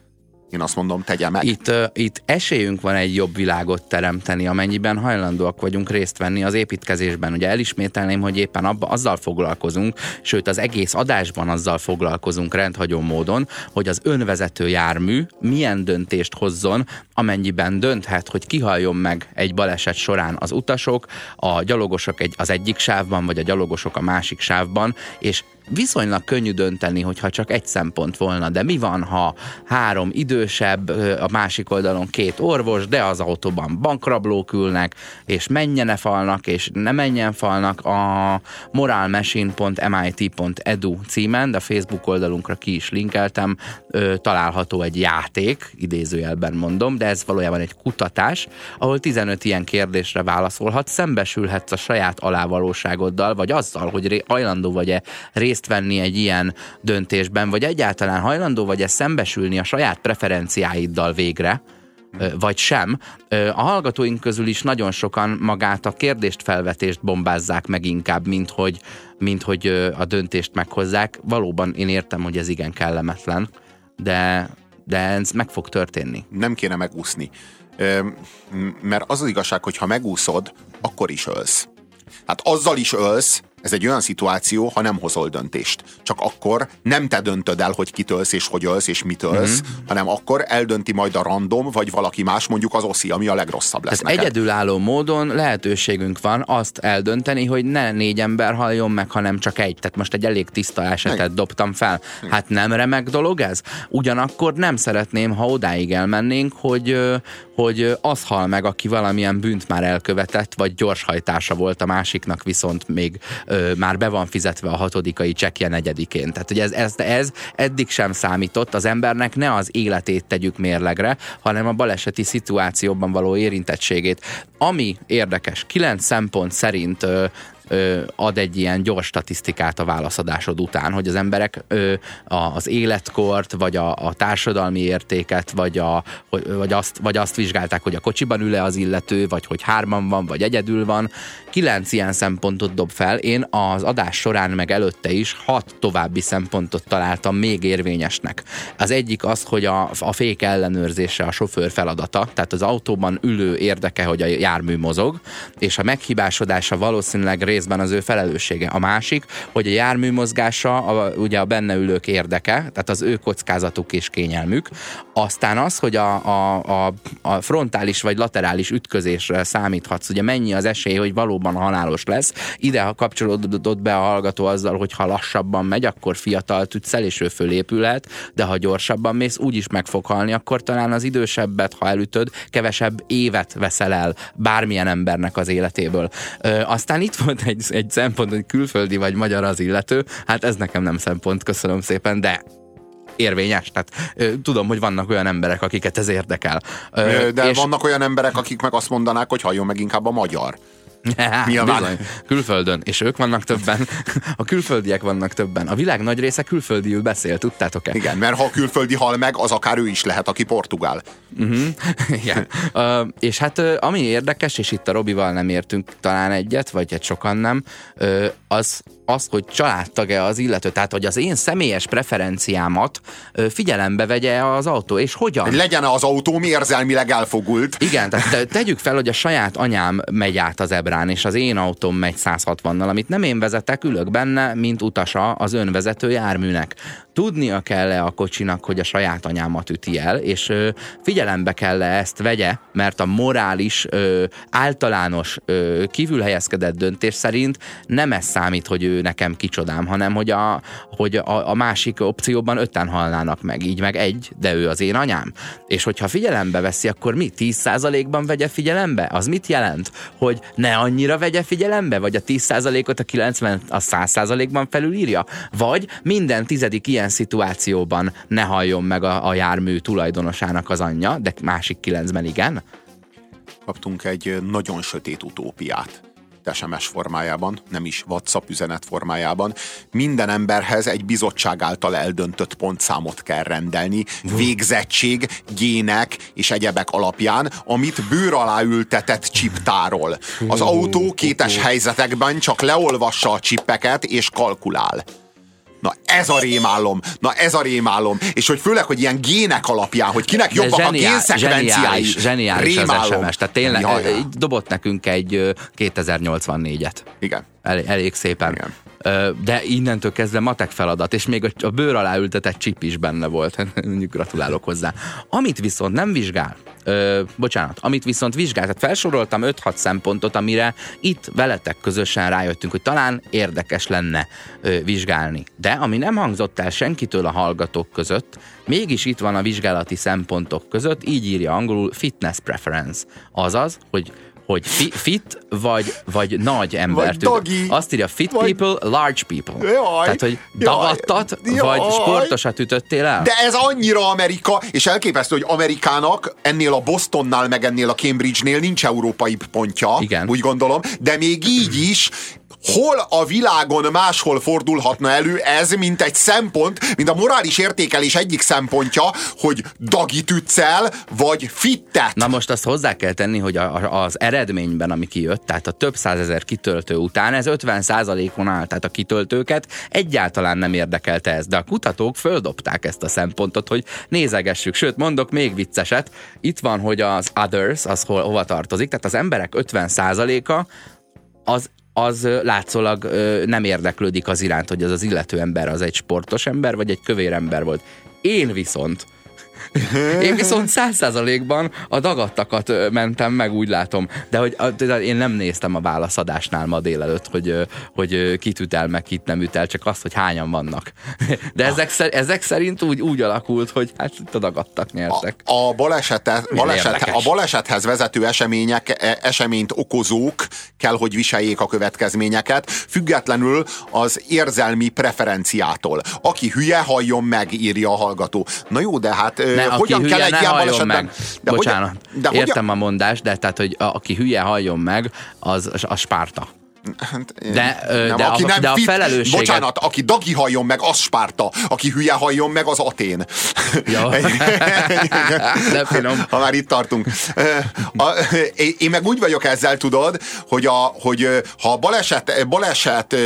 én azt mondom, tegye meg. Itt, uh, itt esélyünk van egy jobb világot teremteni, amennyiben hajlandóak vagyunk részt venni az építkezésben. Ugye elismételném, hogy éppen abba, azzal foglalkozunk, sőt az egész adásban azzal foglalkozunk rendhagyó módon, hogy az önvezető jármű milyen döntést hozzon, amennyiben dönthet, hogy kihaljon meg egy baleset során az utasok, a gyalogosok egy, az egyik sávban, vagy a gyalogosok a másik sávban, és viszonylag könnyű dönteni, hogyha csak egy szempont volna, de mi van, ha három idősebb, a másik oldalon két orvos, de az autóban bankrablók ülnek, és menjene falnak, és ne menjen falnak a moralmachine.mit.edu címen, de a Facebook oldalunkra ki is linkeltem, található egy játék, idézőjelben mondom, de ez valójában egy kutatás, ahol 15 ilyen kérdésre válaszolhat, szembesülhetsz a saját alávalóságoddal, vagy azzal, hogy hajlandó vagy-e részt venni egy ilyen döntésben, vagy egyáltalán hajlandó vagy-e szembesülni a saját preferenciáiddal végre, vagy sem. A hallgatóink közül is nagyon sokan magát a kérdést felvetést bombázzák meg inkább, mint hogy, mint hogy a döntést meghozzák. Valóban én értem, hogy ez igen kellemetlen, de, de ez meg fog történni. nem kéne megúszni. Mert az az igazság, hogy ha megúszod, akkor is ölsz. Hát azzal is ölsz, ez egy olyan szituáció, ha nem hozol döntést. Csak akkor nem te döntöd el, hogy kit ölsz és hogy ölsz és mit ölsz, mm-hmm. hanem akkor eldönti majd a random, vagy valaki más, mondjuk az oszi, ami a legrosszabb lesz Tehát neked. egyedülálló módon lehetőségünk van azt eldönteni, hogy ne négy ember halljon meg, hanem csak egy. Tehát most egy elég tiszta esetet Igen. dobtam fel. Hát nem remek dolog ez? Ugyanakkor nem szeretném, ha odáig elmennénk, hogy, hogy az hal meg, aki valamilyen bűnt már elkövetett, vagy gyorshajtása volt a másiknak, viszont még már be van fizetve a hatodikai csekje negyedikén. Tehát, hogy ez, ez, ez eddig sem számított, az embernek ne az életét tegyük mérlegre, hanem a baleseti szituációban való érintettségét. Ami érdekes, kilenc szempont szerint ö, ad egy ilyen gyors statisztikát a válaszadásod után, hogy az emberek ö, az életkort, vagy a, a társadalmi értéket, vagy, a, vagy, azt, vagy azt vizsgálták, hogy a kocsiban ül-e az illető, vagy hogy hárman van, vagy egyedül van. Kilenc ilyen szempontot dob fel. Én az adás során meg előtte is hat további szempontot találtam még érvényesnek. Az egyik az, hogy a, a fék ellenőrzése a sofőr feladata, tehát az autóban ülő érdeke, hogy a jármű mozog, és a meghibásodása valószínűleg részben az ő felelőssége. A másik, hogy a jármű mozgása a, ugye a benne ülők érdeke, tehát az ő kockázatuk és kényelmük. Aztán az, hogy a, a, a, a frontális vagy laterális ütközésre számíthatsz, ugye mennyi az esély, hogy valóban valóban halálos lesz. Ide ha kapcsolódott be a hallgató azzal, hogy ha lassabban megy, akkor fiatal tüccel, és ő fölépülhet, de ha gyorsabban mész, úgyis meg fog halni, akkor talán az idősebbet, ha elütöd, kevesebb évet veszel el bármilyen embernek az életéből. Ö, aztán itt volt egy, egy szempont, hogy külföldi vagy magyar az illető, hát ez nekem nem szempont, köszönöm szépen, de érvényes. Tehát ö, tudom, hogy vannak olyan emberek, akiket ez érdekel. Ö, De vannak olyan emberek, akik meg azt mondanák, hogy halljon meg inkább a magyar. [LAUGHS] Nyilván. Bizony, külföldön, és ők vannak többen, [LAUGHS] a külföldiek vannak többen. A világ nagy része külföldiül beszél, tudtátok-e? Igen, mert ha a külföldi hal meg, az akár ő is lehet, aki portugál. Uh-huh. [LAUGHS] Igen. Uh, és hát uh, ami érdekes, és itt a Robival nem értünk talán egyet, vagy egy sokan nem, uh, az az, hogy családtag-e az illető, tehát hogy az én személyes preferenciámat figyelembe vegye az autó, és hogyan? Legyen az autóm érzelmileg elfogult. Igen, tehát te- tegyük fel, hogy a saját anyám megy át az ebrán, és az én autóm megy 160-nal, amit nem én vezetek, ülök benne, mint utasa az önvezető járműnek. Tudnia kell-e a kocsinak, hogy a saját anyámat üti el, és ö, figyelembe kell -e ezt vegye, mert a morális, ö, általános, ö, kívülhelyezkedett döntés szerint nem ez számít, hogy ő nekem kicsodám, hanem hogy a, hogy a, a másik opcióban ötten halnának meg, így meg egy, de ő az én anyám. És hogyha figyelembe veszi, akkor mi? 10%-ban vegye figyelembe? Az mit jelent? Hogy ne annyira vegye figyelembe? Vagy a 10%-ot a 90 a 100%-ban felülírja? Vagy minden tizedik ilyen szituációban ne halljon meg a, a jármű tulajdonosának az anyja, de másik kilencben igen? Kaptunk egy nagyon sötét utópiát. SMS formájában, nem is WhatsApp üzenet formájában. Minden emberhez egy bizottság által eldöntött pontszámot kell rendelni, végzettség, gének és egyebek alapján, amit bőr alá ültetett csiptárol. Az autó kétes helyzetekben csak leolvassa a csippeket és kalkulál. Na ez a rémálom, na ez a rémálom, és hogy főleg, hogy ilyen gének alapján, hogy kinek jobbak a génszekvenciái. zseniális, az Rémálom. SMS. Tehát tényleg Jaj. így dobott nekünk egy ö, 2084-et. Igen. Elég, elég szépen. Igen. De innentől kezdve matek feladat, és még a- a bőr alá ültetett csip is benne volt. [LAUGHS] Mondjuk gratulálok hozzá. Amit viszont nem vizsgál, ö, bocsánat, amit viszont vizsgál, tehát felsoroltam 5-6 szempontot, amire itt veletek közösen rájöttünk, hogy talán érdekes lenne ö, vizsgálni. De ami nem hangzott el senkitől a hallgatók között, mégis itt van a vizsgálati szempontok között, így írja angolul fitness preference. Azaz, hogy hogy fi, fit vagy, vagy nagy ember. dagi. Azt írja fit Vagy- people, large people. Jaj, Tehát, hogy dagadtat, jaj. vagy sportosat ütöttél el? De ez annyira Amerika, és elképesztő, hogy Amerikának ennél a Bostonnál, meg ennél a Cambridge-nél nincs európai pontja, Igen. úgy gondolom, de még így is hol a világon máshol fordulhatna elő ez, mint egy szempont, mint a morális értékelés egyik szempontja, hogy dagitüccel, vagy fittet. Na most azt hozzá kell tenni, hogy a, a, az eredményben, ami kijött, tehát a több százezer kitöltő után ez 50 on áll, tehát a kitöltőket egyáltalán nem érdekelte ez, de a kutatók földobták ezt a szempontot, hogy nézegessük, sőt mondok még vicceset, itt van, hogy az others, az hol, hova tartozik, tehát az emberek 50 a az az látszólag nem érdeklődik az iránt, hogy az az illető ember az egy sportos ember, vagy egy kövér ember volt. Én viszont [LAUGHS] én viszont száz százalékban a dagadtakat mentem meg, úgy látom. De hogy de én nem néztem a válaszadásnál ma délelőtt, hogy, hogy kit üt el, meg kit nem üt el, csak azt, hogy hányan vannak. [LAUGHS] De ezek, szer, ezek szerint úgy, úgy alakult, hogy hát itt a dagadtak nyertek. A, a, baleset, érdekes. a balesethez vezető események, e- eseményt okozók kell, hogy viseljék a következményeket, függetlenül az érzelmi preferenciától. Aki hülye, halljon meg, írja a hallgató. Na jó, de hát Ne, hogyan kell egy ilyen balesetben... meg. De Bocsánat, hogyan, de értem hogyan, a mondást, de tehát, hogy a, aki hülye halljon meg, az a Spárta. De, ö, de, aki a, nem de a felelősséget... Bocsánat, aki dagi halljon meg, az Spárta. Aki hülye halljon meg, az Atén. Jó. [LAUGHS] [LAUGHS] De finom. Ha már itt tartunk. A, én- meg úgy vagyok ezzel, tudod, hogy, a, hogy ha baleset, baleset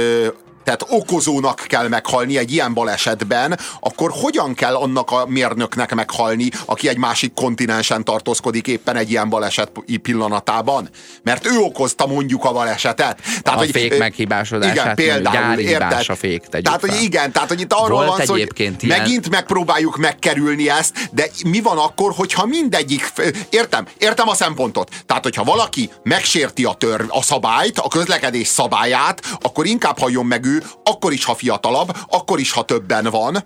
tehát okozónak kell meghalni egy ilyen balesetben, akkor hogyan kell annak a mérnöknek meghalni, aki egy másik kontinensen tartózkodik éppen egy ilyen baleset pillanatában? Mert ő okozta mondjuk a balesetet. Tehát, a hogy, fék meghibásodását, igen, például, érted? a fék, Tehát, hogy igen, tehát, hogy itt arról Volt van szó, hogy ilyen... megint megpróbáljuk megkerülni ezt, de mi van akkor, hogyha mindegyik, értem, értem a szempontot. Tehát, hogyha valaki megsérti a, tör, a szabályt, a közlekedés szabályát, akkor inkább halljon meg ő, akkor is, ha fiatalabb, akkor is, ha többen van,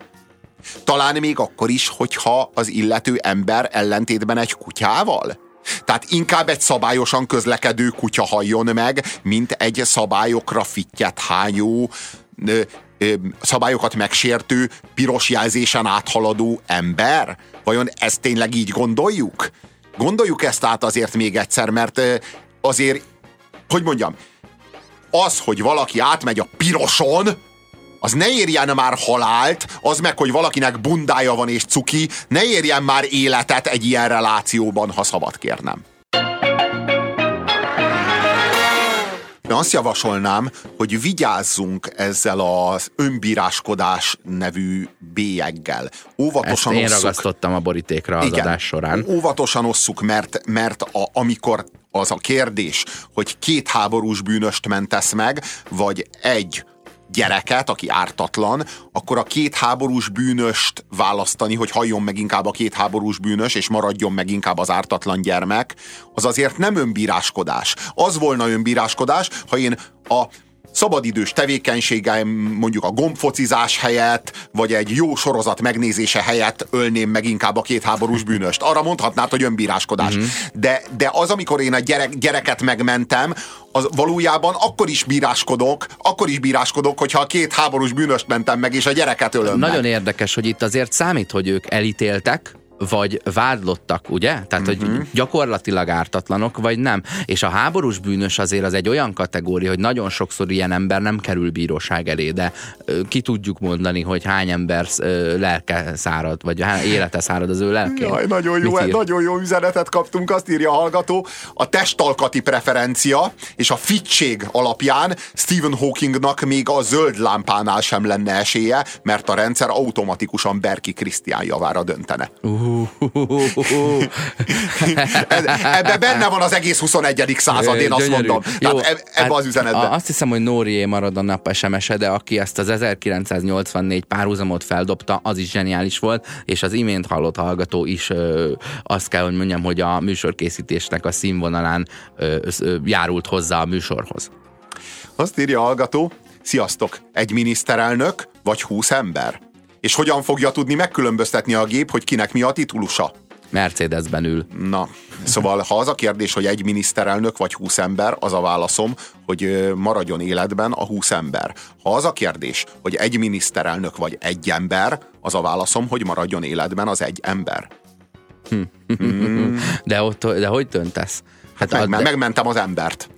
talán még akkor is, hogyha az illető ember ellentétben egy kutyával? Tehát inkább egy szabályosan közlekedő kutya halljon meg, mint egy szabályokra fittyet hányó, ö, ö, szabályokat megsértő, piros jelzésen áthaladó ember? Vajon ezt tényleg így gondoljuk? Gondoljuk ezt át azért még egyszer, mert azért, hogy mondjam, az, hogy valaki átmegy a piroson, az ne érjen már halált, az meg, hogy valakinek bundája van és cuki, ne érjen már életet egy ilyen relációban, ha szabad kérnem. Én azt javasolnám, hogy vigyázzunk ezzel az önbíráskodás nevű bélyeggel. Óvatosan Ezt én osszuk. ragasztottam a borítékra az Igen, adás során. Óvatosan osszuk, mert, mert a, amikor az a kérdés, hogy két háborús bűnöst mentesz meg, vagy egy gyereket, aki ártatlan, akkor a két háborús bűnöst választani, hogy halljon meg inkább a két háborús bűnös, és maradjon meg inkább az ártatlan gyermek, az azért nem önbíráskodás. Az volna önbíráskodás, ha én a szabadidős tevékenységeim mondjuk a gombfocizás helyett, vagy egy jó sorozat megnézése helyett ölném meg inkább a két háborús bűnöst. Arra mondhatnád, hogy önbíráskodás. Mm-hmm. De, de az, amikor én a gyerek, gyereket megmentem, az valójában akkor is bíráskodok, akkor is bíráskodok, hogyha a két háborús bűnöst mentem meg, és a gyereket ölöm Nagyon meg. érdekes, hogy itt azért számít, hogy ők elítéltek, vagy vádlottak, ugye? Tehát, uh-huh. hogy mhm. gyakorlatilag ártatlanok, vagy nem. És a háborús bűnös azért az egy olyan kategória, hogy nagyon sokszor ilyen ember nem kerül bíróság elé, de ki tudjuk mondani, hogy hány ember lelke szárad, vagy hány élete szárad az ő lelkén. Jaj, nagyon jó, nagyon jó üzenetet kaptunk, azt írja a hallgató. A testalkati preferencia és a fittség alapján Stephen Hawkingnak még a zöld lámpánál sem lenne esélye, mert a rendszer automatikusan Berki Krisztián javára döntene. Uh. Ebbe benne van az egész 21. század, én azt mondom. Jó, Tehát ebbe hát az üzenetben. Azt hiszem, hogy Nórié marad a nap sms de aki ezt az 1984 párhuzamot feldobta, az is zseniális volt, és az imént hallott hallgató is ö, azt kell, hogy mondjam, hogy a műsorkészítésnek a színvonalán ö, ö, járult hozzá a műsorhoz. Azt írja a hallgató, sziasztok, egy miniszterelnök vagy húsz ember? És hogyan fogja tudni megkülönböztetni a gép, hogy kinek mi a titulusa? Mercedesben ül. Na, szóval ha az a kérdés, hogy egy miniszterelnök vagy húsz ember, az a válaszom, hogy maradjon életben a húsz ember. Ha az a kérdés, hogy egy miniszterelnök vagy egy ember, az a válaszom, hogy maradjon életben az egy ember. Hmm. [LAUGHS] De, ott, de hogy döntesz? Hát, hát meg, de... megmentem az embert.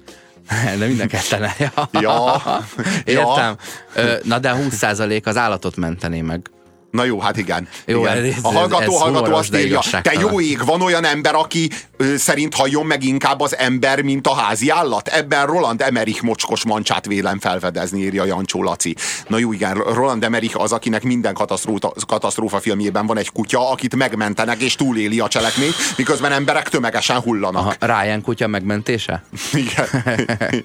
[LAUGHS] De mind a ketten. Ja. [LAUGHS] Értem. Ja. Na de 20% az állatot mentené meg. Na jó, hát igen. Jó, igen. Ez, a hallgató, ez hallgató azt írja, te jó ég, van olyan ember, aki ö, szerint halljon meg inkább az ember, mint a házi állat? Ebben Roland Emerich mocskos mancsát vélem felfedezni, írja Jancsó Laci. Na jó, igen, Roland Emerich az, akinek minden katasztrófa, katasztrófa filmjében van egy kutya, akit megmentenek és túléli a cselekményt, miközben emberek tömegesen hullanak. Aha, Ryan kutya megmentése? Igen.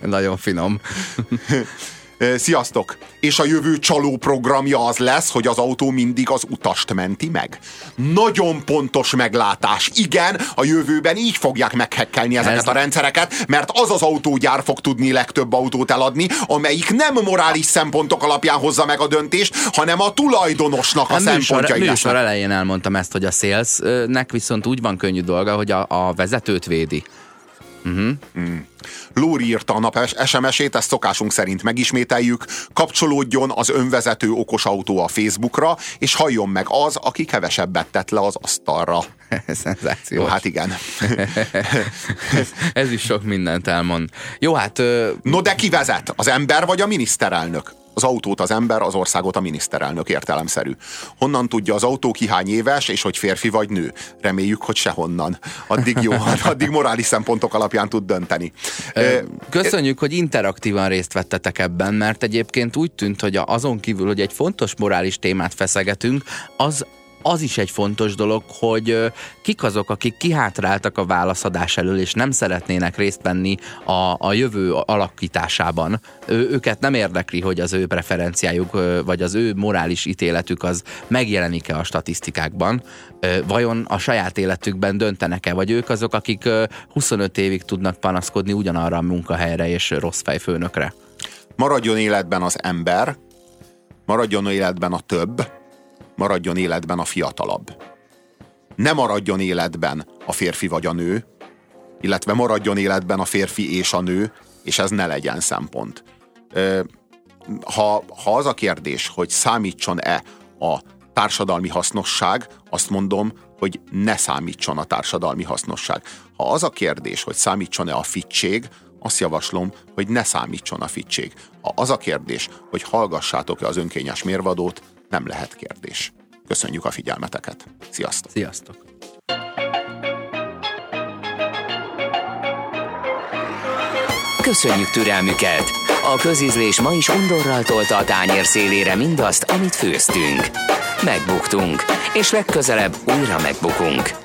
[LAUGHS] Nagyon finom. [LAUGHS] Sziasztok! És a jövő csaló programja az lesz, hogy az autó mindig az utast menti meg. Nagyon pontos meglátás. Igen, a jövőben így fogják meghekkelni ezeket Ez... a rendszereket, mert az az autógyár fog tudni legtöbb autót eladni, amelyik nem morális szempontok alapján hozza meg a döntést, hanem a tulajdonosnak a, a szempontjai műsor, műsor elején elmondtam ezt, hogy a salesnek viszont úgy van könnyű dolga, hogy a, a vezetőt védi. Uh-huh. Mm. Lóri írta a nap SMS-ét, ezt szokásunk szerint megismételjük. Kapcsolódjon az önvezető okos autó a Facebookra, és halljon meg az, aki kevesebbet tett le az asztalra. [LAUGHS] Szenzáció. Jó, hát igen. [LAUGHS] ez, ez is sok mindent elmond. Jó, hát... Ö... No, de ki vezet? Az ember vagy a miniszterelnök? Az autót az ember, az országot a miniszterelnök értelemszerű. Honnan tudja az autó ki hány éves, és hogy férfi vagy nő? Reméljük, hogy sehonnan. Addig jó, [LAUGHS] addig morális szempontok alapján tud dönteni. Köszönjük, hogy interaktívan részt vettetek ebben, mert egyébként úgy tűnt, hogy azon kívül, hogy egy fontos morális témát feszegetünk, az az is egy fontos dolog, hogy kik azok, akik kihátráltak a válaszadás elől, és nem szeretnének részt venni a, a jövő alakításában. Ő, őket nem érdekli, hogy az ő preferenciájuk, vagy az ő morális ítéletük az megjelenik-e a statisztikákban. Vajon a saját életükben döntenek-e, vagy ők azok, akik 25 évig tudnak panaszkodni ugyanarra a munkahelyre és rossz fejfőnökre? Maradjon életben az ember, maradjon életben a több, maradjon életben a fiatalabb. Ne maradjon életben a férfi vagy a nő, illetve maradjon életben a férfi és a nő, és ez ne legyen szempont. Ha, ha az a kérdés, hogy számítson-e a társadalmi hasznosság, azt mondom, hogy ne számítson a társadalmi hasznosság. Ha az a kérdés, hogy számítson-e a fittség, azt javaslom, hogy ne számítson a fittség. Ha az a kérdés, hogy hallgassátok-e az önkényes mérvadót, nem lehet kérdés. Köszönjük a figyelmeteket. Sziasztok! Sziasztok! Köszönjük türelmüket! A közízlés ma is undorral tolta a tányér szélére mindazt, amit főztünk. Megbuktunk, és legközelebb újra megbukunk.